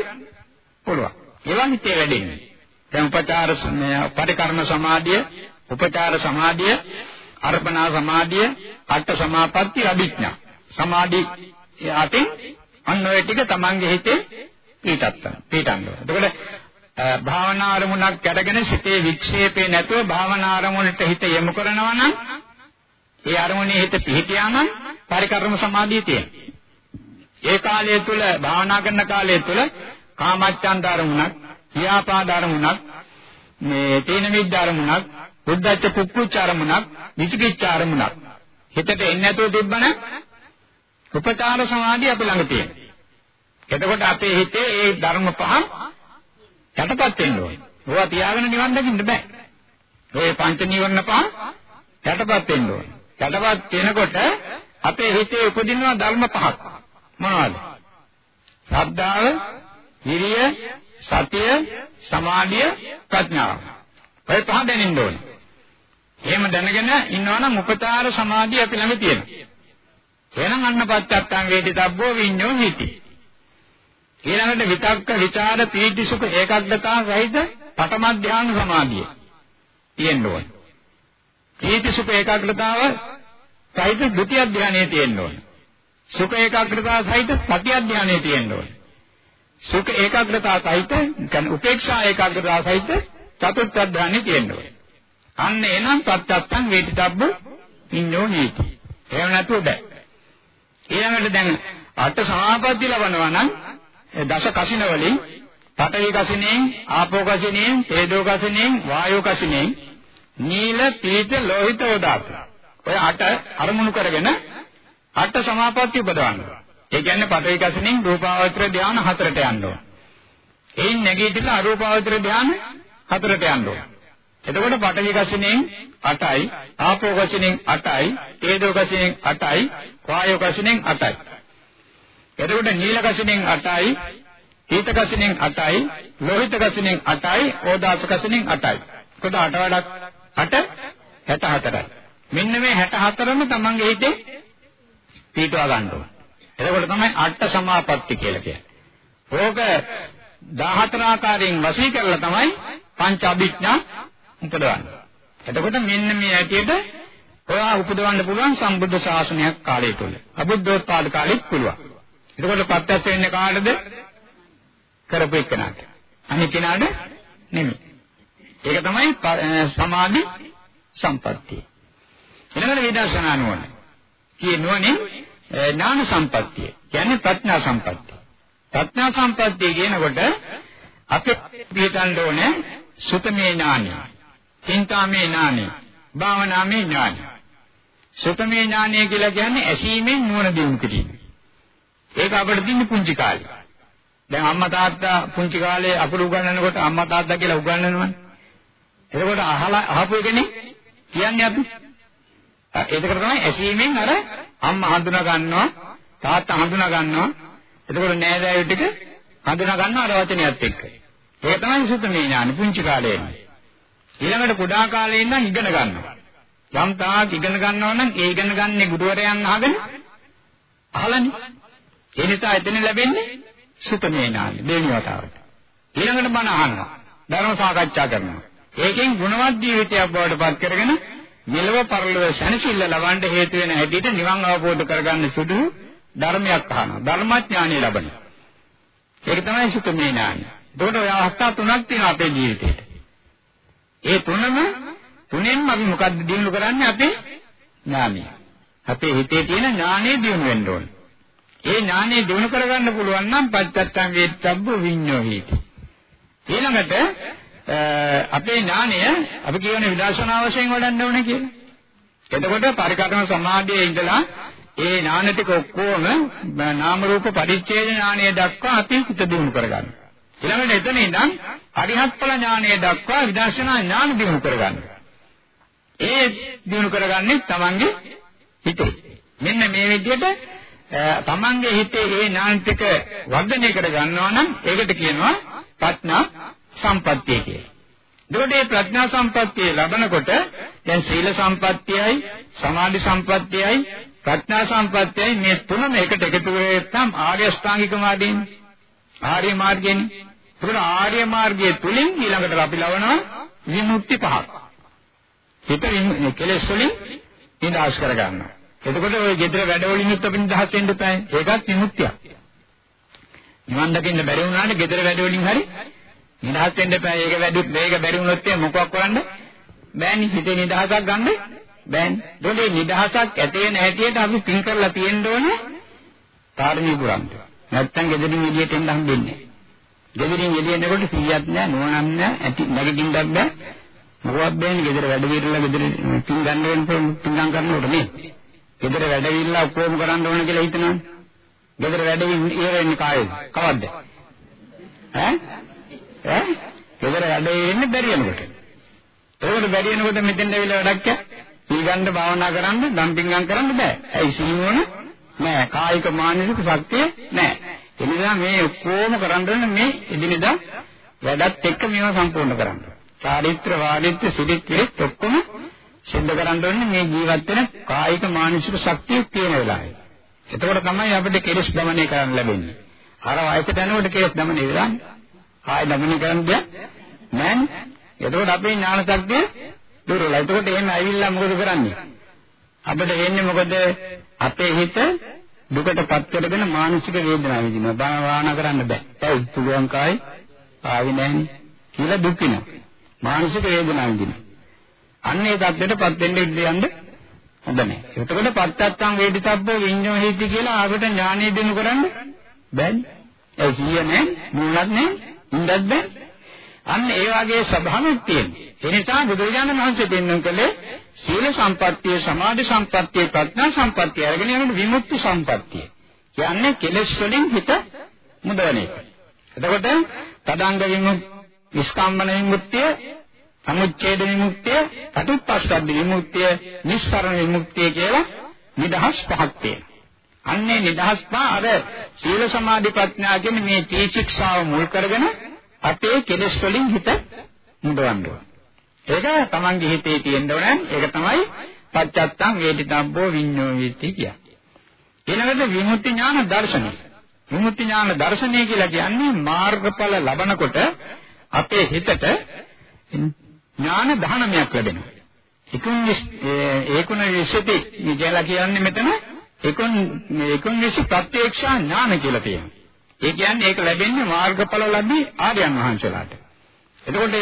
පුළුවන්. ඒවා හිතේ වැඩෙන්නේ. දැන් උපචාර පරිකරණ සමාධිය, උපචාර සමාධිය, අර්පණා සමාධිය, අට සමාපatti අභිඥා. සමාධි අතින් අන්න ඔය ටික තමන්ගේ හිතේ පිටත් පිටන්න. එතකොට භාවනා අරමුණක් අරගෙන සිතේ වික්ෂේපේ නැතුව භාවනා අරමුණට හිත යොමු කරනවා නම් ඒ අරමුණේ හිත පිහිටියා නම් පරිකර්ම සමාධිය තියෙනවා. ඒ කාලය තුල භාවනා කරන කාලය තුල කාමච්ඡන්ද අරමුණක්, ව්‍යාපාද අරමුණක්, මේ තීන මිද්ද අරමුණක්, උද්දච්ච කුක්කුච්ච අරමුණක්, විචිකිච්ඡ අරමුණක් හිතට එන්නේ නැතුව තිබ්බනම් උපචාර සමාධිය අපි ළඟ තියෙනවා. එතකොට අපේ හිතේ ඒ ධර්ම පහ යටපත් වෙන්න ඕනේ. ඒවා තියාගෙන නිවන් දකින්න බෑ. ඔය පංච නීවරණ පහ යටපත් වෙන්න ඕනේ. යටපත් වෙනකොට අපේ හිතේ උපදිනවා ධර්ම පහක්. මොනවද? ශ්‍රද්ධාව, විරිය, සතිය, සමාධිය, ප්‍රඥාව. ඔය පහ දැනෙන්න ඕනේ. එහෙම දැනගෙන ඉන්නවනම් උපචාර සමාධිය අපි ළඟ තියෙනවා. එහෙනම් අන්නපත්ත්‍යත්තං වේදිතබ්බෝ විඤ්ඤෝ හිති. ඊළඟට විතක්ක, විචාර, පීති සුඛ ඒකාග්‍රතාව සහිත පඨම ධ්‍යාන සමාධිය තියෙන්න ඕනේ. පීති සුඛ ඒකාග්‍රතාව සහිත ဒုတိ ය ධ්‍යානයේ තියෙන්න ඕනේ. සුඛ ඒකාග්‍රතාව සහිත තටිය ධ්‍යානයේ තියෙන්න ඕනේ. සුඛ ඒකාග්‍රතාව සහිත උපේක්ෂා ඒකාග්‍රතාව සහිත චතුර්ථ ධ්‍යානයේ තියෙන්න ඕනේ. අන්න එනම් පත්තත්තං වේදිතබ්බ විඤ්ඤෝ නීති. එහෙම නැතුව බෑ. ඊළඟට දැන් අට සමාපatti ලබනවා නම් දස කසින වලින් පඨවි කසිනෙන් ආපෝ කසිනෙන් තේජෝ කසිනෙන් වායෝ කසිනෙන් නීල පීත ලෝහිත උදාත ඔය අට අරමුණු කරගෙන අට සමාපatti උපදවන්න. ඒ කියන්නේ පඨවි කසිනෙන් රූපාවචර ධානය හතරට යන්න ඕන. එයින් නැගීටිලා අරූපාවචර ධානය හතරට යන්න ඕන. එතකොට පඨවි කසිනෙන් 8යි ආපෝ කසිනෙන් 8යි තේජෝ කසිනෙන් 8යි වායෝ කසිනෙන් 8යි එතකොට නීල කසිනෙන් 8යි හීත කසිනෙන් 8යි ලෝහිත කසිනෙන් 8යි ඕදාස කසිනෙන් 8යි එතකොට 8 වඩක් 8 64යි මෙන්න මේ 64ම තමන්ගේ හිතේ පිටවා ගන්න ඕන එතකොට තමයි අට සමාපatti කියලා කියන්නේ ඕක 14 ආකාරයෙන් වශී කරලා තමයි පංච අභිඥා උපදවන්නේ එතකොට මෙන්න මේ ඇටියට ඔයා උපදවන්න පුළුවන් සම්බුද්ධ ශාසනයක් කාලය තුල. අබුද්ධෝත්පාද කාලෙත් පුළුවන්. එතකොට ප්‍රත්‍යක්ෂ වෙන්නේ කාටද? කරපු එක්කනට. අනිත් කෙනාට නෙමෙයි. ඒක තමයි සමාධි සම්පත්තිය. ඊළඟට විදර්ශනා නුවණ. කියනෝනේ ඥාන සම්පත්තිය. කියන්නේ ප්‍රඥා සම්පත්තිය. ප්‍රඥා සම්පත්තිය කියනකොට අපේ පිටන්න ඕනේ සුතමේ ඥානය. චින්තාමේ ඥානෙ, භාවනාමේ ඥානෙ. සුතමේ ඥානය කියලා කියන්නේ ඇසීමෙන් නුවණ දිනු කිරීම. ඒක අපිට තියෙන පුංචි කාලේ. දැන් අම්මා තාත්තා පුංචි කාලේ අපිට උගන්වනකොට අම්මා තාත්තා කියලා උගන්වනවනේ. එතකොට අහලා අහපු එකනේ කියන්නේ අපි. ඒකට තමයි ඇසීමෙන් අර අම්මා හඳුනා ගන්නවා තාත්තා හඳුනා ගන්නවා. එතකොට නෑදෑයෝ ටික හඳුනා ගන්නවා අර වචනයත් එක්ක. ඒක තමයි සුතමේ ඥාන පුංචි කාලේ. ඊළඟට කුඩා කාලේ ඉඳන් ඉගෙන ගන්නවා. යම් තාක් ඉගෙන ගන්නවා නම් ඒ ඉගෙන ගන්නේ ගුරුවරයන් අහගෙන අහලානේ. ඒ නිසා එතන ලැබෙන්නේ සුතමේ ඥාන දෙවෙනි වතාවට. ඊළඟට බණ අහනවා. ධර්ම සාකච්ඡා කරනවා. ඒකෙන් ගුණවත් ජීවිතයක් බවට පත් කරගෙන මෙලව පරලොව සැනසෙල්ල ලබන්න හේතු වෙන හැටියට නිවන් අවබෝධ කරගන්න සුදු ධර්මයක් අහනවා. ධර්මඥානය ලබනවා. ඒක තමයි සුතමේ ඥානය. එතකොට ඔය අවස්ථා තුනක් තියෙනවා අපේ ජීවිතේට. ඒ තුනම තුනෙන්ම අපි මොකද්ද දිනු කරන්නේ අපේ ඥානය. අපේ හිතේ තියෙන ඥානය දිනු වෙන්න ඕනේ. ඒ ඥානය දිනු කරගන්න පුළුවන් නම් පච්චත්තං වේත්තබ්බ විඤ්ඤෝ හේති. ඊළඟට අපේ ඥානය අපි කියවනේ විදර්ශනා වශයෙන් වඩන්න ඕනේ කියලා. එතකොට පරිකරණ සමාධියේ ඉඳලා ඒ ඥාන ටික ඔක්කොම නාම රූප පරිච්ඡේද ඥානය දක්වා අපි හිත දිනු කරගන්න. ඊළඟට එතන ඉඳන් අරිහත් ඵල ඥානය දක්වා විදර්ශනා ඥාන දිනු කරගන්න. ඒ දිනු කරගන්නේ තමන්ගේ හිතේ. මෙන්න මේ විදිහට තමන්ගේ හිතේ ඒ ඥාන ටික වර්ධනය කර ගන්නවා නම් ඒකට කියනවා ප්‍රඥා සම්පත්තිය කියලා. එතකොට මේ ප්‍රඥා සම්පත්තිය ලබනකොට දැන් සීල සම්පත්තියයි සමාධි සම්පත්තියයි ප්‍රඥා සම්පත්තියයි මේ තුනම එකට එකතු වෙත්තම් ආර්ය අෂ්ටාංගික මාර්ගයෙන් ආර්ය මාර්ගයෙන් ඒකට ආර්ය මාර්ගයේ තුලින් ඊළඟට අපි ලවනවා විමුක්ති පහක්. හිත කෙලෙස් වලින් නිදහස් කර ගන්නවා. එතකොට ওই gedara වැඩවලිනුත් අපි නිදහස් වෙන්න බෑ. ඒකත් විමුක්තියක්. නිවන් දකින්න බැරි වුණාට gedara වැඩවලින් හරි නිදහස් වෙන්න බෑ. ඒක වැඩි මේක බැරි වුණොත් මොකක් කරන්න බෑනේ හිතේ නිදහසක් ගන්න බෑනේ. ඒකේ නිදහසක් ඇති වෙන හැටියට අපි පින් කරලා තියෙන්න ඕනේ කාර්මී පුරන්න. නැත්තම් ගෙදරින් එළියට එන්න හම්බෙන්නේ නැහැ. ගෙදරින් එළියට එනකොට 100ක් නැහැ, නුවණක් නැහැ, ඇති නැගිටින්නත් බෑ. මොකවත් බෑනේ ගෙදර වැඩ විරලා ගෙදර පින් ගන්න වෙන පින්ගම් කරනකොට නේ. ගෙදර වැඩ විරලා ඔක්කොම කරන්න ඕන කියලා හිතනවනේ. ගෙදර වැඩ ඉවර වෙන්නේ කායේද? කවද්ද? ඈ? ඈ? ගෙදර වැඩ ඉන්නේ බැරි වෙනකොට. ඒකට බැරි වෙනකොට මෙතෙන් ඇවිල්ලා වැඩක් යක්. සීගන්න භාවනා කරන්න, දම්පින්ගම් කරන්න බෑ. ඇයි සීනෝන? නෑ. කායික මානසික ශක්තිය නෑ. ඒ නිසා මේ ඔක්කොම කරන්න මේ එදිනෙදා වැඩත් එක්ක මේවා සම්පූර්ණ කරන්න. චාරිත්‍ර වාදිත්‍ර සිරිත් විරිත් ඔක්කොම සිද්ධ කරන්න ඕනේ මේ ජීවත් වෙන කායික මානසික ශක්තිය තියෙන වෙලාවේ. එතකොට තමයි අපිට කෙලස් දමනය කරන්න ලැබෙන්නේ. අර වයසට යනකොට කෙලස් දමනය වෙලාන්නේ. ආය දමනය කරන්න දෙයක් නැහැ. එතකොට අපේ ඥාන ශක්තිය දුර්වලයි. එතකොට එහෙම ඇවිල්ලා මොකද කරන්නේ? අපිට වෙන්නේ මොකද? අපේ හිත දුකටපත් කරගෙන මානසික වේදනාව විඳිනවා. භාවනා කරන්න බෑ. ඒයි පුළුවන් කායි ආවේ නැහෙනි කියලා දුක් වෙනවා. මානසික වේදනාව විඳිනවා. අන්න ඒ தත්ත්වයටපත් වෙන්න ඉන්න හොඳ නැහැ. එතකොට පත්තත්තං වේදිතබ්බෝ විඤ්ඤෝ හේති කියලා ආවට ඥානෙ දෙනු කරන්න බෑනේ. ඒ සිහිය නැහැ, මුලක් නැහැ, ඉන්නත් බෑ. අන්න ඒ වගේ ස්වභාවයක් තියෙනවා. ඒ නිසා බුදුරජාණන් වහන්සේ දෙන්නම් කළේ සීල සම්පත්තිය, සමාධි සම්පත්තිය, ප්‍රඥා සම්පත්තිය අරගෙන යන විමුක්ති සම්පත්තිය. කියන්නේ කෙලෙස් වලින් හිත මුදවන එක. එතකොට තදංග විමුක්ති, නිස්කම්මන විමුක්තිය, සමුච්ඡේද විමුක්තිය, පටිච්චසමුප්පාද විමුක්තිය, නිස්සරණ විමුක්තිය කියලා නිදහස් පහක් තියෙනවා. අන්නේ නිදහස් පහ අර සීල සමාධි ප්‍රඥා කියන මේ තීචික්ෂාව මුල් කරගෙන අපේ කෙලෙස් වලින් හිත මුදවන්න ඕන. ඒක තමන්ගේ හිතේ තියෙන්න ඕන. ඒක තමයි පච්චත්තං වේදිතබ්බෝ විඤ්ඤෝ වේති කියන්නේ. ඊළඟට විමුක්ති ඥාන දර්ශනය. විමුක්ති ඥාන දර්ශනය කියලා කියන්නේ මාර්ගඵල ලබනකොට අපේ හිතට ඥාන 19ක් ලැබෙනවා. එකුන් ඒකුණ විශේෂිත කියලා කියන්නේ මෙතන එකුන් එකුන් විශේෂ ප්‍රත්‍යක්ෂා ඥාන කියලා තියෙනවා. ඒ කියන්නේ ඒක ලැබෙන්නේ මාර්ගඵල ලැබී ආර්යයන් වහන්සේලාට. එතකොට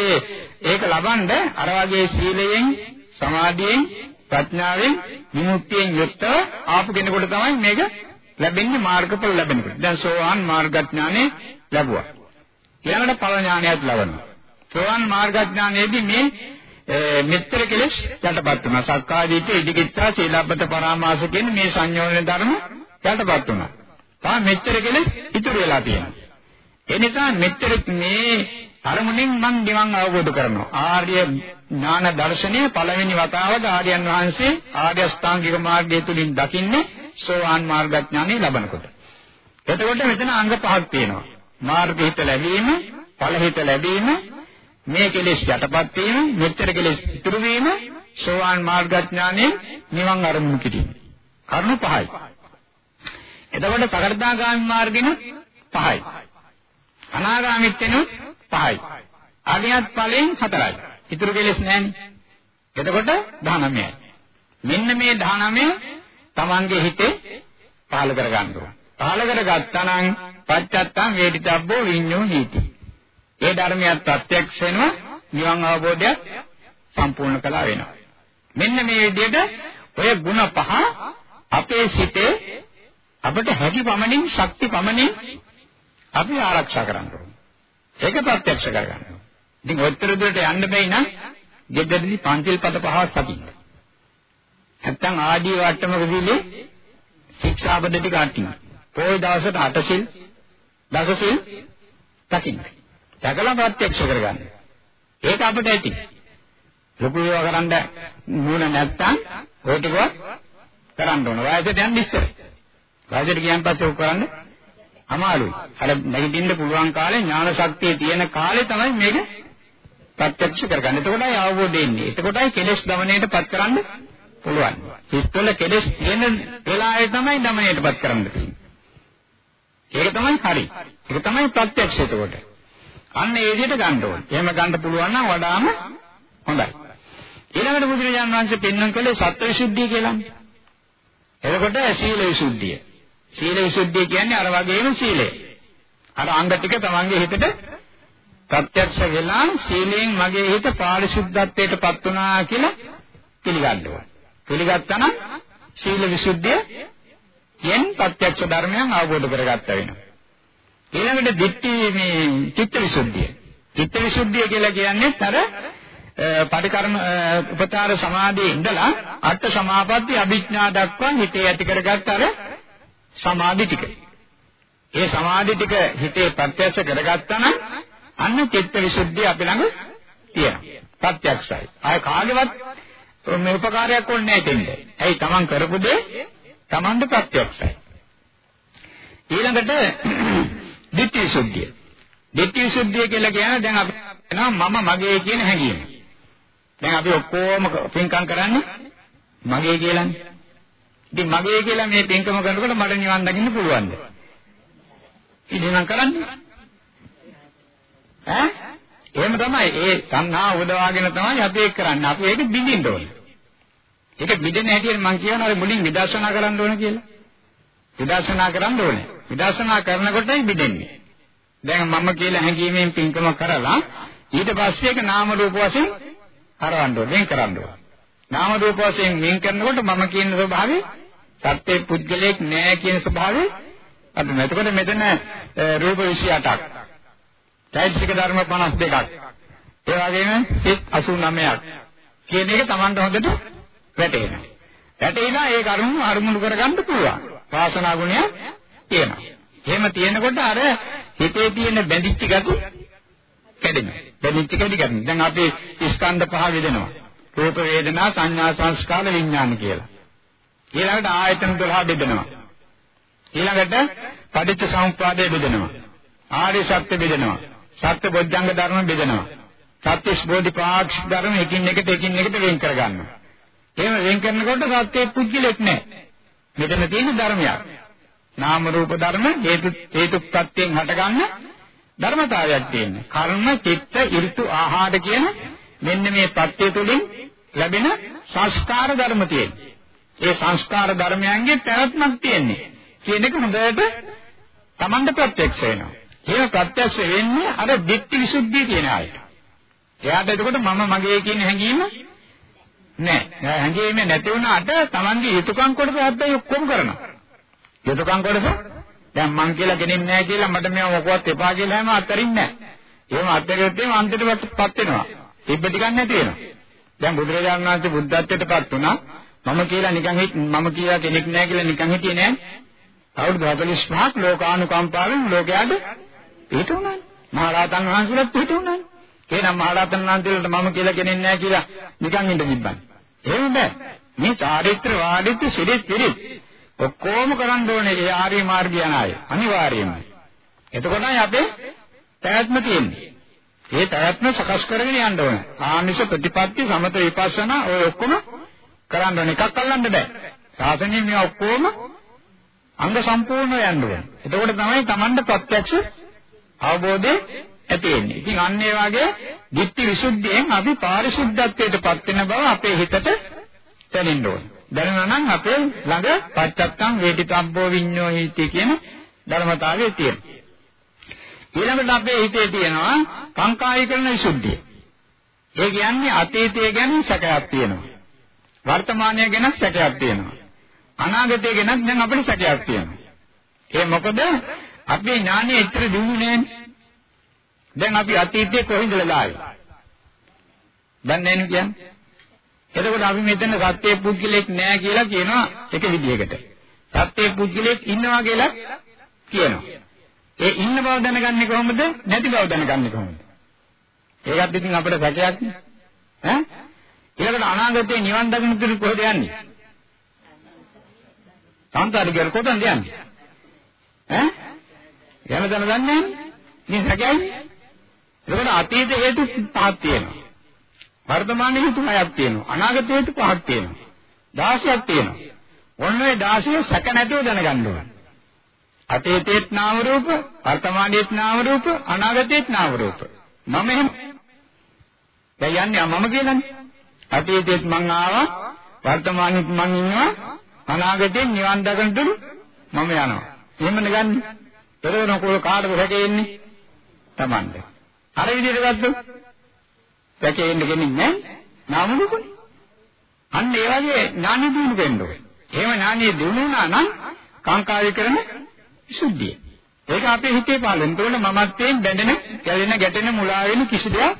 ඒක ලබනද අර වගේ සීලයෙන්, සමාධියෙන්, ප්‍රඥාවෙන්, විමුක්තියෙන් යුක්තව ආපු කෙනෙකුට තමයි මේක ලැබෙන්නේ මාර්ගඵල ලැබෙනකොට. දැන් සෝවාන් මාර්ගඥානෙ ලැබුවා. ඊළඟට ඵල ඥානයත් ලබනවා. සෝවාන් මාර්ගඥානයේදී මේ මෙත්තර කෙලෙස් යටපත් වුණා. සක්කාය දිට්ඨි, ඉදිකිත්තා, සීලබ්බත පරාමාස කියන මේ සංයෝජන ධර්ම යටපත් වුණා. තා මෙත්තර කෙලෙස් ඉතුරු වෙලා තියෙනවා. ඒ නිසා මෙත්තර මේ අරමුණෙන් මං නිවන් අවබෝධ කරනවා. ආර්ය ඥාන දර්ශනය පළවෙනි වතාවට ආර්යයන් වහන්සේ ආර්ය අෂ්ටාංගික මාර්ගය තුලින් දකින්නේ සෝවාන් මාර්ගඥානෙ ලබනකොට. එතකොට මෙතන අංග පහක් තියෙනවා. මාර්ග හිත ලැබීම, ඵල හිත ලැබීම, මේ කෙලෙස් යටපත් වීම, මෙතර කෙලෙස් ඉතුරු වීම, සෝවාන් මාර්ගඥානෙ නිවන් අරමුණු කිරීම. කරුණු පහයි. එතකොට සකර්දාගාමි මාර්ගෙනුත් පහයි. අනාගාමිත් වෙනුත් පහයි. අරියත් ඵලයෙන් හතරයි. ඉතුරු කෙලෙස් නැහැනේ. එතකොට 19යි. මෙන්න මේ 19 Tamange හිතේ පහල කර ගන්න ඕන. පහල කරගත්තා නම් පච්චත්තං වේදිතබ්බෝ විඤ්ඤෝ නීති. ඒ ධර්මයක් ප්‍රත්‍යක්ෂ වෙනවා නිවන් අවබෝධයක් සම්පූර්ණ කළා වෙනවා. මෙන්න මේ විදිහට ඔය ಗುಣ පහ අපේ සිතේ අපිට හැකි පමණින් ශක්ති පමණින් අපි ආරක්ෂා කරන්න ඕනේ. ඒක ප්‍රත්‍යක්ෂ කරගන්න ඕනේ. ඉතින් ඔච්චර දුරට යන්න බැයි නම් ගෙදරදී පන්තිල් පද පහක් සකින්න. නැත්තම් ආදී වට්ටමකදීලේ ශික්ෂාපද ටික අටින්න. පොයි දවසට අටසිල් දසසිල් දකින්න. දැකලා ප්‍රත්‍යක්ෂ කරගන්න. ඒක අපිට ඇති. ලොකු ඒවා කරන්න නුන නැත්තම් ඔය ටික කරන්න ඕන. වයසට යන්න ඉස්සර. වයසට ගියන් පස්සේ ඔක් කරන්න අමාරුයි. අර නැගිටින්න පුළුවන් කාලේ ඥාන ශක්තිය තියෙන කාලේ තමයි මේක ප්‍රත්‍යක්ෂ කරගන්න. එතකොටයි අවබෝධය එන්නේ. එතකොටයි කෙලෙස් দমনයටපත් කරන්න පුළුවන්. සිත්වල කෙලෙස් තියෙන වෙලාවේ තමයි দমনයටපත් කරන්න තියෙන්නේ. ඒක තමයි හරි. ඒක තමයි ප්‍රත්‍යක්ෂ එතකොට. අන්න ඒ විදිහට ගන්න ඕනේ. එහෙම ගන්න පුළුවන් නම් වඩාම හොඳයි. ඊළඟට බුදුරජාණන් වහන්සේ පෙන්වන කලේ සත්‍ය විසුද්ධිය කියලානේ. එතකොට සීල විසුද්ධිය. සීල විසුද්ධිය කියන්නේ අර වගේම සීලය. අර අංග ටික තමන්ගේ හිතට ප්‍රත්‍යක්ෂ වෙලා සීලයෙන් මගේ හිත පාරිශුද්ධත්වයට පත් වුණා කියලා පිළිගන්න ඕනේ. පිළිගත්තා නම් සීල විසුද්ධිය යෙන් ප්‍රත්‍යක්ෂ ධර්මයන් අවබෝධ කරගත්ත වෙනවා. ඊළඟට දිට්ඨි මේ චිත්ත විසුද්ධිය. චිත්ත විසුද්ධිය කියලා කියන්නේ අර පරිකර්ම උපචාර සමාධියේ ඉඳලා අට සමාපatti අභිඥා දක්වා හිතේ ඇති කරගත්ත අර සමාධි ටික. ඒ සමාධි ටික හිතේ ප්‍රත්‍යක්ෂ කරගත්තා නම් අන්න චිත්ත විසුද්ධිය අපි ළඟ තියෙනවා. ප්‍රත්‍යක්ෂයි. ආය කාගේවත් මේ උපකාරයක් ඕනේ නැහැ දෙන්නේ. ඇයි Taman කරපු දේ Tamanට ප්‍රත්‍යක්ෂයි. ඊළඟට ditthi visuddhiya. ditthi visuddhiya කියලා කියන්නේ දැන් අපි කියනවා මම මගේ කියන හැඟීම. දැන් අපි ඔක්කොම පින්කම් කරන්නේ මගේ කියලානේ. ඉතින් මගේ කියලා මේ පින්කම කරනකොට මට නිවන් දකින්න පුළුවන්ද? ඉතින් මම කරන්නේ. ඈ? එහෙම තමයි. ඒ සංහා උදවාගෙන තමයි අපි ඒක කරන්නේ. අපි ඒක බිඳින්න ඕනේ. ඒක බිඳෙන හැටියට මම කියනවා මුලින් විදර්ශනා කරන්න ඕනේ කියලා. විදර්ශනා කරන්න ඕනේ. විදර්ශනා කරනකොටයි බිඳෙන්නේ. දැන් මම කියලා හැඟීමෙන් පින්කම කරලා ඊට පස්සේ ඒක නාම රූප වශයෙන් හරවන්න ඕනේ. වෙන් කරන්න ඕනේ. නාම රූප වශයෙන් වෙන් කරනකොට මම කියන ස්වභාවය සත්‍ය පුද්ගලයක් නෑ කියන ස්වභාවය අද එතකොට මෙතන රූප 28ක්. චෛතසික ධර්ම 52ක්. ඒ වගේම සිත් 89ක්. කියන එක Tamanට හොඳට වැටෙනවා. වැටෙනවා ඒ කරුණු අරමුණු කරගන්න පුළුවන්. වාසනා ගුණය තියෙනවා. එහෙම තියෙනකොට අර හිතේ තියෙන බැඳිච්ච ගති කැඩෙනවා. බැඳිච්ච ගති කැඩෙනවා. දැන් අපි ස්කන්ධ පහ වෙදෙනවා. රූප වේදනා සංඥා සංස්කාර විඥාන කියලා. ඊළඟට ආයතන 12 බෙදෙනවා. ඊළඟට පටිච්ච සමුප්පාදය බෙදෙනවා. ආර්ය සත්‍ය බෙදෙනවා. සත්‍ය බොද්ධංග ධර්ම බෙදෙනවා. සත්‍යස් බෝධිපාක්ෂ ධර්ම එකින් එකට එකින් එකට වෙන් කරගන්නවා. එහෙම වෙන් කරනකොට සත්‍යයේ පුද්ගලෙක් නැහැ. මෙතන තියෙන ධර්මයක්. නාම රූප ධර්ම හේතු හේතු ප්‍රත්‍යයෙන් හටගන්න ධර්මතාවයක් තියෙනවා. කර්ම, චිත්ත, ඍතු, ආහාර කියන මෙන්න මේ ප්‍රත්‍ය තුලින් ලැබෙන සංස්කාර ධර්ම තියෙනවා. ඒ සංස්කාර ධර්මයන්ගේ පැවැත්මක් තියෙන්නේ. කියන එක හොඳට Tamanda ප්‍රත්‍යක්ෂ වෙනවා. එහෙම ප්‍රත්‍යක්ෂ වෙන්නේ අර ditthi visuddhi කියන ආයත. එයාට එතකොට මම මගේ කියන හැඟීම නැහැ. හැඟීම නැති වුණාට Tamange යුතුයකම් කොටස හැබැයි ඔක්කොම කරනවා. යුතුයකම් කොටස දැන් මං කියලා කෙනෙක් නැහැ කියලා මට මේව මොකවත් එපා කියලා හැම අත්තරින් නැහැ. එහෙම අත්තරියොත් එහෙම අන්තිමටපත් වෙනවා. තිබ්බ ටිකක් නැති වෙනවා. දැන් බුදුරජාණන් වහන්සේ බුද්ධත්වයටපත් වුණා. මම කියලා නිකන් හිට මම කියලා කෙනෙක් නැහැ කියලා නිකන් හිටියේ නෑ. අවුරුදු 45ක් ලෝකානුකම්පාවෙන් ලෝකයට පිටුණානේ. මහරහතන් වහන්සේලාත් පිටුණානේ. එහෙනම් මහරහතන් වහන්සේලාට මම කියලා කෙනෙක් නැහැ කියලා නිකන් ඉඳ තිබ්බන්නේ. එහෙම බෑ. මේ චාරිත්‍ර වාදිත්‍ය සිරිත් පිරිත් ඔක්කොම කරන්න ඕනේ ඒ ආර්ය මාර්ගය යන අය. අනිවාර්යයෙන්ම. එතකොටයි අපේ පැවැත්ම තියෙන්නේ. ඒ පැවැත්ම සකස් කරගෙන යන්න ඕනේ. ආනිස ප්‍රතිපත්ති සමත විපස්සනා ඔය ඔක්කොම කරන්න ඕනේ. එකක් අල්ලන්න බෑ. ශාසනයේ මේ ඔක්කොම අංග සම්පූර්ණව යන්න ඕනේ. එතකොට තමයි Tamanda ප්‍රත්‍යක්ෂ අවබෝධය ඇති වෙන්නේ. ඉතින් අන්න ඒ වගේ ධිට්ඨි විසුද්ධියෙන් අපි පාරිශුද්ධත්වයට පත් වෙන බව අපේ හිතට දැනෙන්න ඕනේ. දැනෙනවා නම් අපේ ළඟ පච්චත්තං වේටිතබ්බෝ විඤ්ඤෝ හීති කියන ධර්මතාවය තියෙනවා. ඊළඟට අපේ හිතේ තියෙනවා සංකායීකරණ විසුද්ධිය. ඒ කියන්නේ අතීතය ගැන සැකයක් තියෙනවා. වර්තමානය ගැන සැකයක් තියෙනවා. අනාගතය ගැන දැන් අපිට සැකයක් තියෙනවා. ඒ මොකද අපේ ඥානෙ එච්චර දියුනේ දැන් අපි අතීතයේ කොහෙන්ද ආවේ? දැන් නෑනේ කියන්නේ. එතකොට අපි මෙතන සත්‍ය පුද්ගලෙක් නෑ කියලා කියනවා එක විදිහකට. සත්‍ය පුද්ගලෙක් ඉන්නවා කියලා කියනවා. ඒ ඉන්න බව දැනගන්නේ කොහොමද? නැති බව දැනගන්නේ කොහොමද? ඒකත් ඉතින් අපිට සැකයක් ඈ? ඊළඟට අනාගතේ නිවන් දකින්න තුරු කොහෙද යන්නේ? සංසාරිකයර කොතනද යන්නේ? ඈ? යන දන දන්නේ නැහැ. මේ සැකයි. ඒකට අතීත හේතු පහක් තියෙනවා. වර්තමාන හේතු හයක් තියෙනවා. අනාගත හේතු පහක් තියෙනවා. 16ක් තියෙනවා. ඔන්න ඔය 16 සැක නැතුව දැනගන්න ඕනේ. අතීතේත් නාම රූප, වර්තමානයේත් නාම රූප, අනාගතේත් නාම රූප. මම එහෙම දැන් යන්නේ මම කියලානේ. අතීතේත් මං ආවා, වර්තමානයේත් මං ඉන්නවා, අනාගතේ නිවන් දකින්න මම යනවා. එහෙමද ගන්නෙ? එතකොට කොහොම කාටද හැකෙන්නේ? Tamande. අර විදිහට ගත්තොත් සැකේ ඉන්න කෙනෙක් නැහැ. නාම රූපනේ. අන්න ඒ වගේ ඥානෙ දිනු වෙන්න ඕනේ. එහෙම ඥානෙ දිනු වුණා නම් කාංකා විකරණ විසුද්ධිය. ඒක අපේ හිතේ පාලන. එතකොට මමත්වයෙන් බැඳෙන, ගැලෙන, ගැටෙන, මුලා වෙන කිසි දෙයක්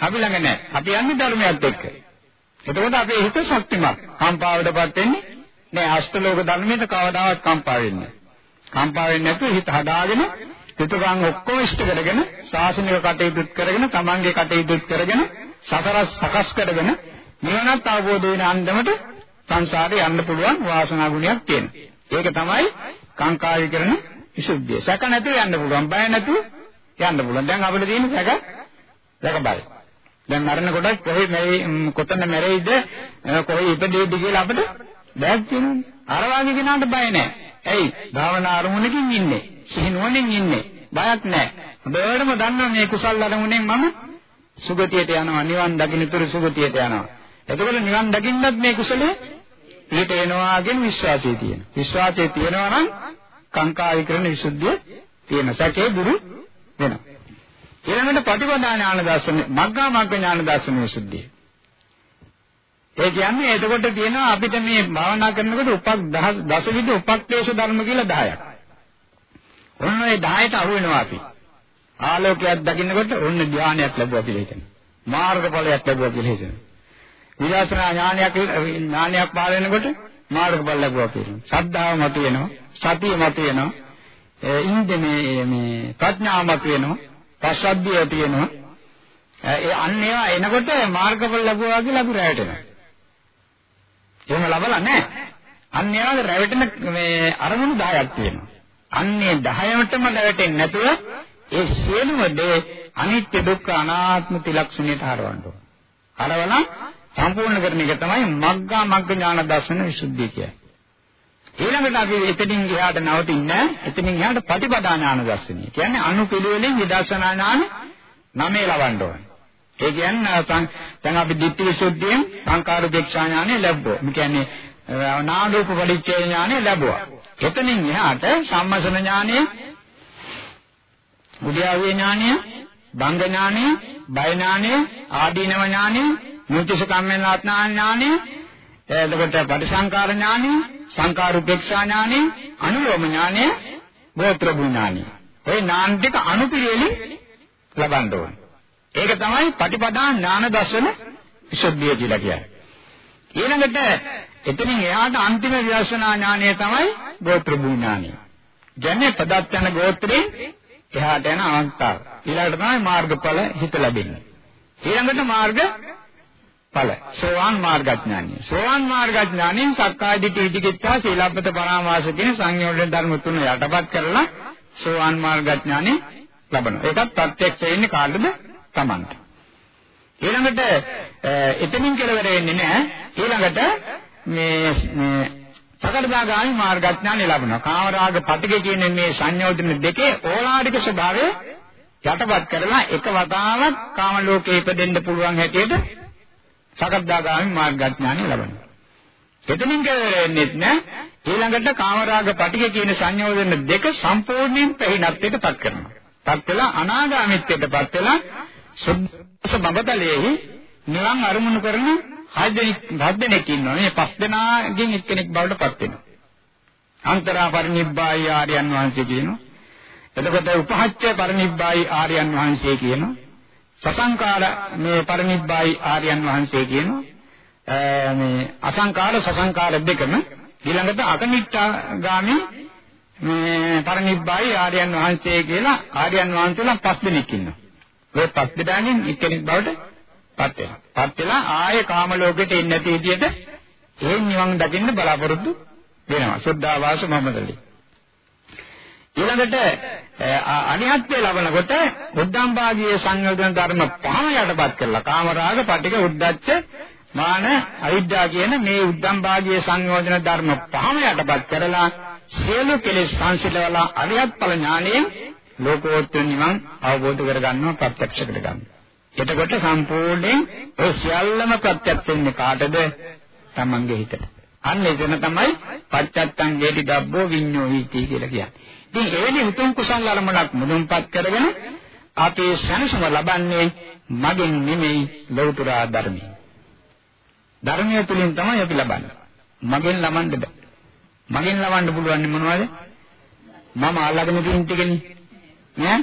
අපි ළඟ නැහැ. අපි යන්නේ ධර්මයත් එක්ක. එතකොට අපේ හිත ශක්තිමත්. කම්පාවටපත් වෙන්නේ නෑ. අෂ්ටලෝක ධර්මයට කවදාවත් කම්පා වෙන්නේ නෑ. කම්පා වෙන්නේ නැතුව හිත හදාගෙන යුතුයකම් ඔක්කොම ඉෂ්ට කරගෙන ශාසනික කටයුතු කරගෙන තමන්ගේ කටයුතු කරගෙන සසර සකස් කරගෙන නිවනත් අවබෝධ වෙන අන්දමට සංසාරේ යන්න පුළුවන් වාසනා ගුණයක් තියෙනවා. ඒක තමයි කාංකා විකරණ විසුද්ධිය. සැක නැතුව යන්න පුළුවන්. බය නැතුව යන්න පුළුවන්. දැන් අපිට තියෙන සැක සැක බය. දැන් මරණ කොට කොහේ මැරෙයි කොතන මැරෙයිද කොහේ ඉපදෙයිද කියලා අපිට බයක් තියෙනවනේ. අර වගේ කෙනාට බය නැහැ. ඇයි? භාවනා අරමුණකින් ඉන්නේ. සිහිනුවණින් ඉන්නේ. බයක් නැහැ. හොඳටම දන්නවා මේ කුසල් අරමුණෙන් මම සුගතියට යනවා. නිවන් දකින්නතුරු සුගතියට යනවා. එතකොට නිවන් දකින්නත් මේ කුසලයේ පිට එනවා කියන විශ්වාසය තියෙනවා. විශ්වාසය තියෙනවා නම් කාංකා විකරණ විසුද්ධිය තියෙන සැකේ දුරු වෙනවා. ඊළඟට පටිපදා ඥාන දර්ශන, මග්ගා මග්ග ඥාන දර්ශන විසුද්ධිය. ඒ කියන්නේ එතකොට තියෙනවා අපිට මේ භාවනා කරනකොට උපක් දසවිධ උපක්ලේශ ධර්ම කියලා 10ක්. ඔන්න ඔය 10ට අහු වෙනවා අපි. ආලෝකයක් දකින්නකොට ඔන්න ධානයක් ලැබුවා කියලා හිතෙනවා. මාර්ගඵලයක් ලැබුවා කියලා හිතෙනවා. විදර්ශනා ඥානයක් ඥානයක් පාල වෙනකොට මාර්ගඵල ලැබුවා කියනවා. ශ්‍රද්ධාව මත වෙනවා, සතිය මත වෙනවා, ඉන්ද මේ මේ ප්‍රඥාව මත වෙනවා, පස්සද්ධිය ඇති වෙනවා. ඒ අන්න ඒවා එනකොට මාර්ගඵල ලැබුවා කියලා අපි රැවටෙනවා. එහෙම ලබලා නැහැ. අන්න ඒවාගේ රැවටෙන මේ අරමුණු 10ක් තියෙනවා. අන්නේ 10මටම රැවටෙන්නේ නැතුව ඒ සියලුම දේ අනිත්‍ය දුක්ඛ අනාත්ම ත්‍රිලක්ෂණයට හරවන්න ඕන. හරවලා සම්පූර්ණ කරන එක තමයි මග්ගා මග්ග ඥාන දර්ශන විසුද්ධිය කියන්නේ. ඊළඟට අපි එතනින් එහාට නවතින්නේ එතනින් එහාට පටිපදා ඥාන දර්ශනය. කියන්නේ අනුපිළිවෙලින් විදර්ශනා ඥාන නමේ ලවන්න ඕනේ. ඒ කියන්නේ දැන් අපි ditthi විසුද්ධියෙන් සංකාර උපේක්ෂා ඥානෙ ලැබුවා. මේ කියන්නේ නාමරූප පරිච්ඡේ ඥානෙ ලැබුවා. එතනින් එහාට සම්මසන ඥානය, බුද්ධාවේ ඥානය, බංග ඥානය, බය ඥානය, ආදීනව ඥානය, මුචිස කම්මනාත්නා ඥානය, එතකොට පටිසංකාර ඥානය, සංකාර උපේක්ෂා ඥානය, අනුලෝම ඥානය, ගෝත්‍ර ඥානය. ඔය ඥාන ටික අනුපිළිවෙලින් ලබන්න ඕනේ. ඒක තමයි පටිපදා ඥාන දර්ශන විසුද්ධිය කියලා කියන්නේ. ඊළඟට එතනින් එහාට අන්තිම විදර්ශනා ඥානය තමයි ගෝත්‍ර භූඥානය. ජනේ පදත් යන ගෝත්‍රයෙන් එහාට යන අවස්ථාව. ඊළඟට තමයි මාර්ගඵල හිත ලැබෙන්නේ. ඊළඟට මාර්ග ඵල සෝවාන් මාර්ගඥානිය. සෝවාන් මාර්ගඥානියෙන් සක්කාය දිට්ඨි විචිකිච්ඡා සීලබ්බත පරාමාස කියන සංයෝජන ධර්ම තුන යටපත් කරලා සෝවාන් මාර්ගඥානිය ලබනවා. ඒකත් ප්‍රත්‍යක්ෂ වෙන්නේ කාටද? Tamanට. ඊළඟට එතනින් කෙලවර වෙන්නේ නැහැ. ඊළඟට මේ මේ සකටදාගාමි මාර්ගඥානෙ ලැබෙනවා. කාමරාග පටික කියන මේ සංයෝජන දෙකේ ඕලාරික ස්වභාවය යටපත් කරලා එක වතාවක් කාම ලෝකේ ඉපදෙන්න පුළුවන් හැටියට සකටදාගාමි මාර්ගඥානෙ ලැබෙනවා. එතනින් කෙලවෙන්නේ නැහැ. ඊළඟට කාමරාග පටික කියන සංයෝජන දෙක සම්පූර්ණයෙන් පැහිණත්වයටපත් කරනවා. පත් වෙලා අනාගාමීත්වයටපත් වෙලා සුද්ධ බබතලයේ නිවන් අරමුණු කරන හය දෙනෙක් හත් දෙනෙක් ඉන්නවා. මේ පස් දෙනාගෙන් එක්කෙනෙක් බවට පත් වෙනවා. අන්තරා පරිනිබ්බායි ආර්යයන් වහන්සේ කියනවා. එතකොට උපහච්ච පරිනිබ්බායි ආර්යයන් වහන්සේ කියනවා. සසංකාර මේ පරිනිබ්බායි ආර්යයන් වහන්සේ කියනවා. මේ අසංකාර සසංකාර දෙකම ඊළඟට අකනිට්ඨාගාමී මේ පරිනිබ්බායි ආර්යයන් වහන්සේ කියලා ආර්යයන් වහන්සේලා පස් දෙනෙක් ඉන්නවා. ඔය පස් දෙනාගෙන් එක්කෙනෙක් බවට පත් වෙනවා. පත් වෙලා ආයේ කාම ලෝකෙට එන්නේ නැති විදිහට ඒ නිවන් දකින්න බලාපොරොත්තු වෙනවා. සුද්ධාවාස මොහමදලි. ඊළඟට අනිහත්ය ලබනකොට උද්දම්භාගීය සංයෝජන ධර්ම පහම යටපත් කරලා කාමරාග, පටික, උද්දච්ච, මාන, අවිද්‍යාව කියන මේ උද්දම්භාගීය සංයෝජන ධර්ම පහම යටපත් කරලා සියලු කෙලෙස් සංසිලවලා අරියත් ඵල ඥාණයෙන් ලෝකෝත්තර නිවන් අවබෝධ කරගන්නවා ප්‍රත්‍යක්ෂ කරගන්නවා. එතකොට සම්පූර්ණයෙන් ඔය සියල්ලම ප්‍රත්‍යක්ෂ වෙන්නේ කාටද? තමන්ගේ හිතට. අන්න එතන තමයි පච්චත්තං වේටි දබ්බෝ විඤ්ඤෝ වීති කියලා කියන්නේ. ඉතින් එවැනි උතුම් කුසල අරමුණක් මුදුන්පත් කරගෙන අපේ සනසම ලබන්නේ මගෙන් නෙමෙයි ලෞතර ධර්මයෙන්. ධර්මය තුලින් තමයි අපි ලබන්නේ. මගෙන් ලබන්න බෑ. මගෙන් ලබන්න පුළුවන් මොනවද? මම අල්ලගෙන තියෙන ටිකනේ. ඈ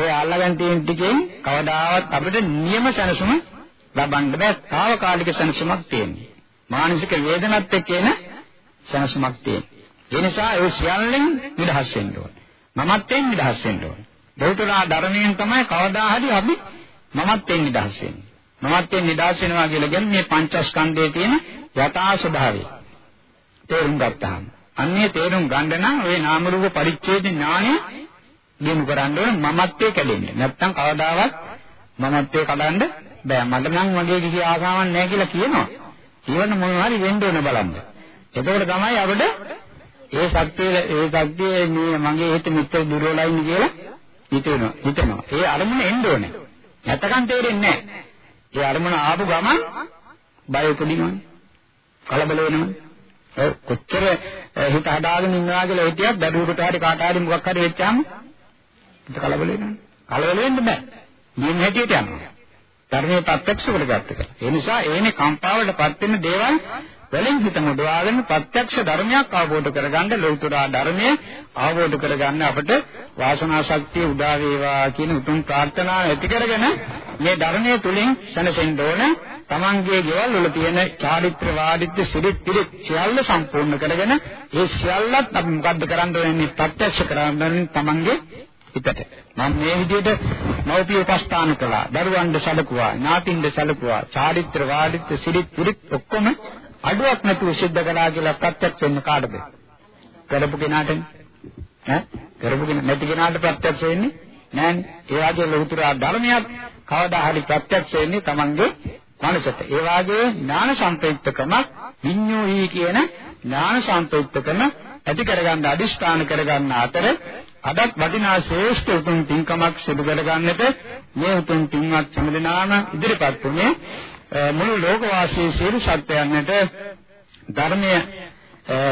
ඔය අල්ලගෙන තියෙන ටිකෙන් කවදාවත් අපිට නියම සැනසුම ලබන්න බෑ. తాවකාලික සැනසුමක් තියෙනවා. මානසික වේදනත් එක්ක එන සැනසුමක් තියෙනවා. ඒ නිසා ඒ සියල්ලෙන් නිදහස් වෙන්න ඕනේ. මමත් එන් නිදහස් වෙන්න ඕනේ. දෙවිතුනා ධර්මයෙන් තමයි කවදා හරි අපි මමත් එන් නිදහස් වෙන්නේ. මමත් එන් නිදහස් වෙනවා කියලා කියන්නේ මේ පංචස්කන්ධයේ තියෙන යථා ස්වභාවය. තේරුම් ගත්තාම අන්නේ තේරුම් ගන්න නම් ওই නාම රූප පරිච්ඡේද ඥානය දිනු කරන්න ඕන මමත්වයේ කැඩෙන්නේ. නැත්තම් කවදාවත් මමත්වයේ කඩන්න බෑ. මට නම් වගේ කිසි ආසාවක් නැහැ කියලා කියනවා. ඊවන මොනවා හරි වෙන්න ඕන බලන්න. එතකොට තමයි අපිට ඒ ශක්තිය ඒ ශක්තිය මේ මගේ හිත මිත්‍ර දුර්වලයින් කියලා හිතෙනවා. හිතනවා. ඒ අරමුණ එන්න ඕනේ. නැත්තකම් තේරෙන්නේ නැහැ. ඒ අරමුණ ආපු ගමන් බය උපදිනවනේ. කලබල වෙනවනේ. කොච්චර හිත හදාගෙන ඉන්නවා කියලා හිටියත් දඩුවකට හරි කාට හරි මොකක් හරි වෙච්චාම හිත කලබල වෙනවා. කලබල වෙන්න බෑ. නියම හැටියට යනවා. ධර්මයේ ප්‍රත්‍යක්ෂ කරගත්ත එක. ඒ නිසා ඒනේ කම්පාවලටපත් වෙන දේවල් වලින් හිත මුදවාගෙන ප්‍රත්‍යක්ෂ ධර්මයක් අවබෝධ කරගන්න ලෞතර ධර්මයේ අවබෝධ කරගන්න අපට වාසනා ශක්තිය උදා වේවා කියන උතුම් ප්‍රාර්ථනාව ඇති කරගෙන මේ ධර්මයේ තුලින් සැනසෙන්න ඕන තමන්ගේ ගෙවල් වල තියෙන චාරිත්‍ර වාදිත්‍ය සිරිත් පිළිත් සියල්ල සම්පූර්ණ කරගෙන ඒ සියල්ලත් අපි මොකද්ද කරන්න ඕනේ ප්‍රත්‍යක්ෂ කරගන්න තමන්ගේ හිතට. මම මේ විදිහට මෞපිය උපස්ථාන කළා. දරුවන්ට සැලකුවා ඥාතින්ට සැලකුවා චාරිත්‍ර වාදිත්‍ය සිරිත් පිළිත් ඔක්කොම අඩුවක් නැතුව සිද්ධ කළා කියලා ප්‍රත්‍යක්ෂ වෙන්න කාටද? කරපු කෙනාටනේ ඈ? කරපු කෙනා නැති කෙනාට ප්‍රත්‍යක්ෂ වෙන්නේ නෑනේ. ඒ වගේ ලෞතර ධර්මයක් කවදා හරි ප්‍රත්‍යක්ෂ වෙන්නේ තමන්ගේ මනසට. ඒ වාගේ ඥාන සම්ප්‍රයුක්තකම විඤ්ඤෝහි කියන ඥාන සම්ප්‍රයුක්තකම ඇති කරගන්න අදිෂ්ඨාන කරගන්න අතර අදත් වටිනා ශ්‍රේෂ්ඨ උතුම් පින්කමක් සිදු කරගන්නට මේ උතුම් පින්වත් සම්දෙනාම ඉදිරිපත් වුණේ මුළු ලෝකවාසී සියලු සත්‍යයන්ට ධර්මයේ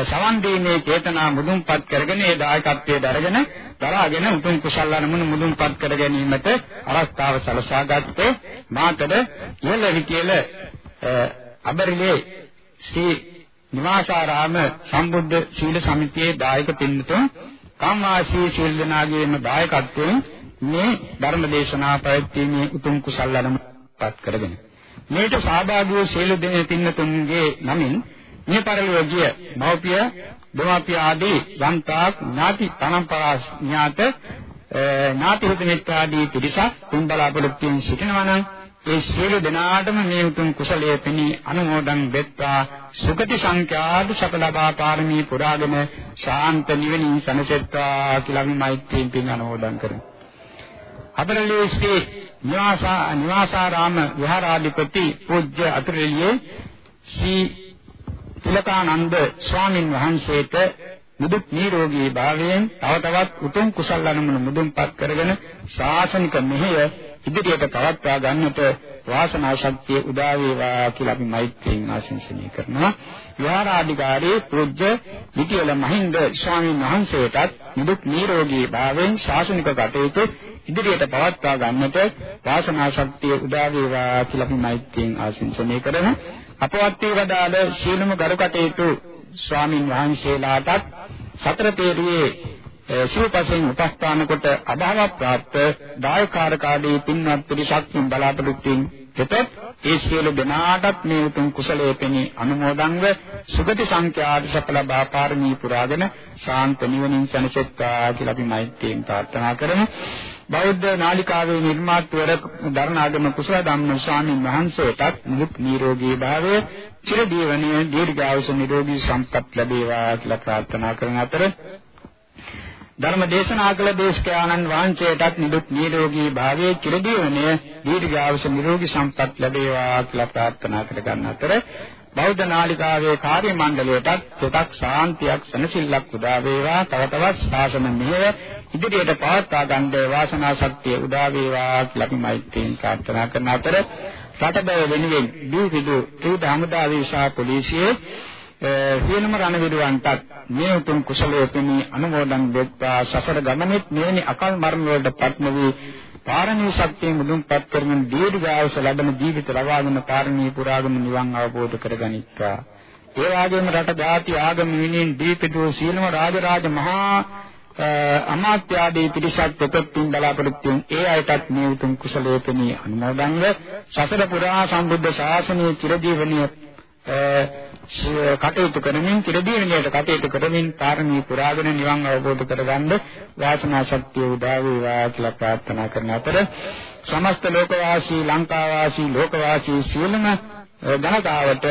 සවන් දීමේ චේතනා මුදුන්පත් කරගෙන ඒ දායකත්වයේ දරගෙන දරාගෙන උතුම් කුසල අනුමුණු මුදුන්පත් කර ගැනීමට අවස්ථාව සලසා ගත්තේ මාතද ඉහළවි කියල අබරිලේ ශ්‍රී නිවාසාරාම සම්බුද්ධ සීල සමිතියේ දායක පින්තුන් කාමාශී සීල් දනාගේම දායකත්වයෙන් මේ ධර්ම දේශනා පැවැත්වීමේ උතුම් කුසල අනුමුණුපත් කරගෙන. මේට සහභාගී වූ සියලු දෙනා පින්නතුන්ගේ නමින් මේ පරිලෝකීය මෞපිය දෙමාපිය ආදී යන්තාක් ඥාති පරම්පරා ඥාත ඥාති හිත මිත්‍රාදී පිරිසක් තුන් බලාපොරොත්තුෙන් සිටිනවා නම් ඒ සියලු දෙනාටම මේ උතුම් කුසලයේ පිණි අනුමෝදන් වෙත්වා සුගති සංඛ්‍යාත සකලබා පාරමී පුරාගෙන ශාන්ත නිවනින් සනසෙත්වා කියලා අපි මෛත්‍රියෙන් පින් අනුමෝදන් කරමු. හතරලේ ශ්‍රී නිවාසා නිවාසාරාම විහාරාධිපති පූජ්‍ය අතුරුලියේ ශ්‍රී තිලකානන්ද ස්වාමින් වහන්සේට මුදුක් නිරෝගී භාවයෙන් තව තවත් උතුම් කුසල අනුමුණු මුදුන්පත් කරගෙන ශාසනික මෙහෙය ඉදිරියට පවත්වා ගන්නට වාසනා ශක්තිය උදා වේවා කියලා අපි මෛත්‍රියෙන් ආශිර්වාද කරනවා. විහාරාධිකාරී පූජ්‍ය විටියල මහින්ද ස්වාමීන් වහන්සේටත් නිදුක් නිරෝගී භාවයෙන් ශාසනික කටයුතු ඉදිරියට පවත්වා ගන්නට වාසනා ශක්තිය උදා වේවා කියලා අපි මෛත්‍රියෙන් ආශිර්වාද කරනවා. අපවත් වේවදාල ශීලම ගරු කටයුතු ස්වාමින් වහන්සේලාටත් සතර පෙරියේ සිව්පසෙන් උපස්ථාන කොට අභාව ප්‍රාප්ත දායකාරකාදී පින්වත් පිරිසක්ින් බලාපොරොත්තුෙන් හෙතත් ඒ සියලු දෙනාටත් මේ උතුම් කුසලයේ පෙනී අනුමෝදන්ව සුගති සංඛ්‍යාත සඵල බාපාරමී පුරාගෙන ශාන්ත නිවනින් සැනසෙත්වා කියලා අපි මෛත්‍රියෙන් ප්‍රාර්ථනා කරමු. බෞද්ධ නාලිකාවේ නිර්මාතෘවර දරණාගම කුසල ධම්ම ස්වාමීන් වහන්සේටත් නිරුක් නිරෝගී භාවය චිර දීවනීය දීර්ඝායුෂ නිරෝගී සම්පත් ලැබේවා කියලා ප්‍රාර්ථනා කරන අතර ධර්ම දේශනා කළ දේශකයාණන් වහන්සේටත් නිදුක් නිරෝගී භාවයේ චිරදීවනය දීර්ඝායුෂ නිරෝගී සම්පත් ලැබේවා කියලා ප්‍රාර්ථනා කර ගන්න අතර බෞද්ධ නාලිකාවේ කාර්ය මණ්ඩලයටත් සිතක් ශාන්තියක් සනසිල්ලක් උදා වේවා. තව තවත් ශාසන මෙහෙය ඉදිරියට පවත්වා ගන්න වාසනා ශක්තිය උදා වේවා කියලා අපි මෛත්‍රියෙන් ප්‍රාර්ථනා කරන අතර රටබව වෙනුවෙන් දීවිදු ත්‍රිවිධ හමුදාවේ සහ පොලිසියේ සියලුම රණවිරුවන්ටත් මේ උතුම් කුසලයේ පිණි අනුමෝදන් දෙත්වා සසර ගමනෙත් මෙවැනි අකල් මරණ වලට පත්ම වී පාරමී ශක්තිය මුදුන්පත් කරමින් දීර්ඝායුෂ ලබන ජීවිත ලබාගෙන පාරමී පුරාගෙන නිවන් අවබෝධ කරගනිත්වා. ඒ වගේම රට ජාති ආගම විනින් දීපිතෝ සීලම රාජරාජ මහා අමාත්‍ය ආදී පිරිසක් දෙපැත්තෙන් බලාපොරොත්තුෙන් ඒ අයටත් මේ උතුම් කුසලයේ පිණි අනුමෝදන්ව සසර පුරා සම්බුද්ධ ශාසනයේ චිරජීවනීය කටයුතු කරමින් චිරදීවණියට කටයුතු කරමින් පාරමී පුරාගෙන නිවන් අවබෝධ කරගන්න වාසනා ශක්තිය උදා වේවා කියලා ප්‍රාර්ථනා කරන අතර සමස්ත ලෝකවාසී ලංකාවාසී ලෝකවාසී සියලුම ජනතාවට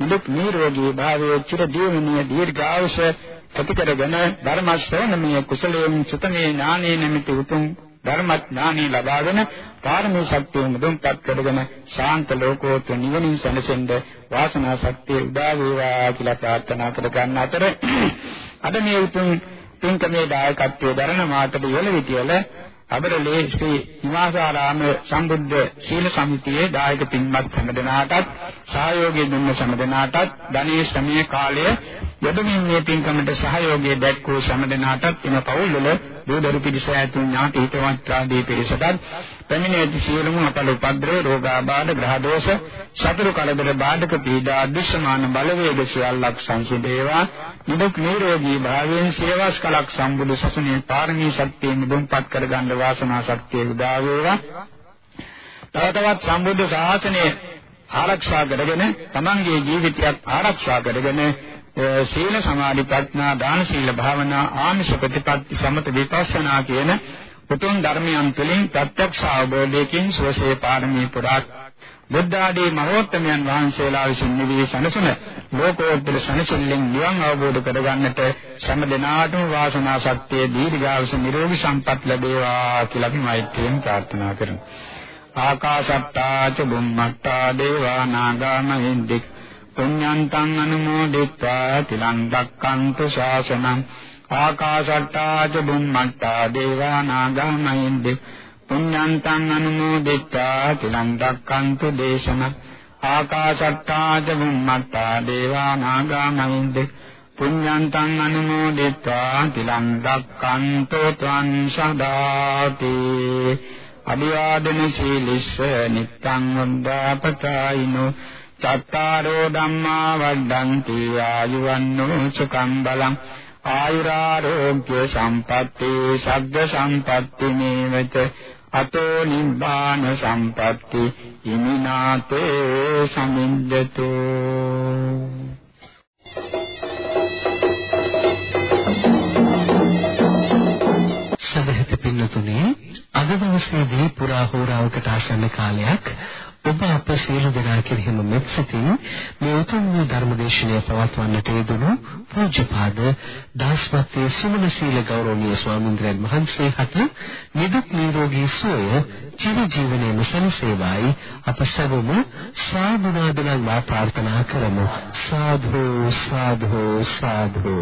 නිදුක් නිරෝගී භාවයේ චිරදීවණිය දීර්ඝායුෂ ඇති කරගෙන ධර්ම ශ්‍රවණමය කුසලයෙන් සුතමේ ඥානේ නැමැති උතුම් ධර්මඥානෙ ලබාගෙන පාරමී ශක්තිය මුදුන්පත් කරගෙන ශාන්ත ලෝකෝත්තර නිවනින් සැනසෙන්න වාසනා ශක්තිය උදා වේවා කියලා ප්‍රාර්ථනා කර ගන්න අතර (clears throat) අද මේ උතුම් පින්කමේ දායකත්වයේ දරන මාතට ඉවල විදියල අබරලේ ශ්‍රී නිවාසාරාම සම්බුද්ධ සීල සමිතියේ දායක පින්වත් හැමදෙනාටත් සහයෝගය දුන්න හැමදෙනාටත් ධනී ශ්‍රමයේ කාලය යොදමින් මේ පින්කමට සහයෝගය දැක්වූ හැමදෙනාටත් එම පවුල්වල දූදරු පිරිස ඇතුළු ඥාති හිතවත් ආදී පිරිසටත් පැමිණ ඇති සියලුම අපල උපද්‍රව රෝගාබාධ ග්‍රහ දෝෂ සතුරු කලදර බාධක පීඩා අදෘශ්‍යමාන බලවේග සියල්ලක් සංසිඳේවා. නිදුක් නිරෝගී භාවයෙන් සේවස් කලක් සම්බුදු සසුනේ පාරමී ශක්තිය නිදුම්පත් කරගන්න වාසනා ශක්තිය උදා වේවා. තව තවත් සම්බුද්ධ ශාසනය ආරක්ෂා කරගෙන තමන්ගේ ජීවිතයත් ආරක්ෂා කරගෙන සීල සමාධි ප්‍රඥා දාන සීල භාවනා ආමිෂ ප්‍රතිපatti සමත විපස්සනා කියන උතුම් ධර්මයන් තුළින් ප්‍රත්‍යක්ෂ අවබෝධයකින් සුවසේ පාරමී පුරා බුද්ධ ආදී මහෝත්තමයන් වහන්සේලා විසින් නිවී සනසන ලෝකෝත්තර සනසෙල්ලෙන් නිවන් අවබෝධ කරගන්නට සෑම දිනාටම වාසනා ශක්තිය දීර්ඝායුෂ නිරෝගී සම්පත් ලැබේවා කියලා අපි මෛත්‍රියෙන් ප්‍රාර්ථනා කරමු. ආකාශත්තා ච බුම්මත්තා දේවා නාග මහින්දික පුඤ්ඤන්තං අනුමෝදිත්වා තිලං දක්ඛන්තු ශාසනං ආකාශට්ටා ච බුම්මට්ටා දේවා නාග මහින්දි පුඤ්ඤන්තං අනුමෝදිත්වා තිලං දක්ඛන්තු දේශනං ආකාශට්ටා ච බුම්මට්ටා දේවා නාග මහින්දි පුඤ්ඤන්තං අනුමෝදිත්වා තිලං දක්ඛන්තු ත්වං සදාති අභිවාදන සීලිස්ස නිත්තං වන්දාපචායිනෝ චත්තාරෝ ධම්මා වඩ්ඩಂತಿ ආයුවන්නෝ සුඛං බලං ආයුරාෝග්‍ය සම්පatti සග්ග සම්පatti මේවච අතෝ නිබ්බාන සම්පatti ඉමිනාතේ සමින්දතෝ සදහිත පින්නතුනේ අද දවසේදී පුරා හෝරාවකට ආසන්න කාලයක්. ඔබ අප සියලු දෙනා කෙරෙහිම මෙත් සිතින් මේ උතුම් වූ ධර්මදේශනය පවත්වන්නට යෙදුණු පූජ්‍යපාද දාස්වත්තේ සුමන සීල ගෞරවනීය ස්වාමීන් වහන්සේ හට නිදුක් නිරෝගී සුවය චිර ජීවනයේම සැලසේවායි අප සැවොම සාදුනාදනම් වා ප්‍රාර්ථනා කරමු. සාධු සාධු සාධු.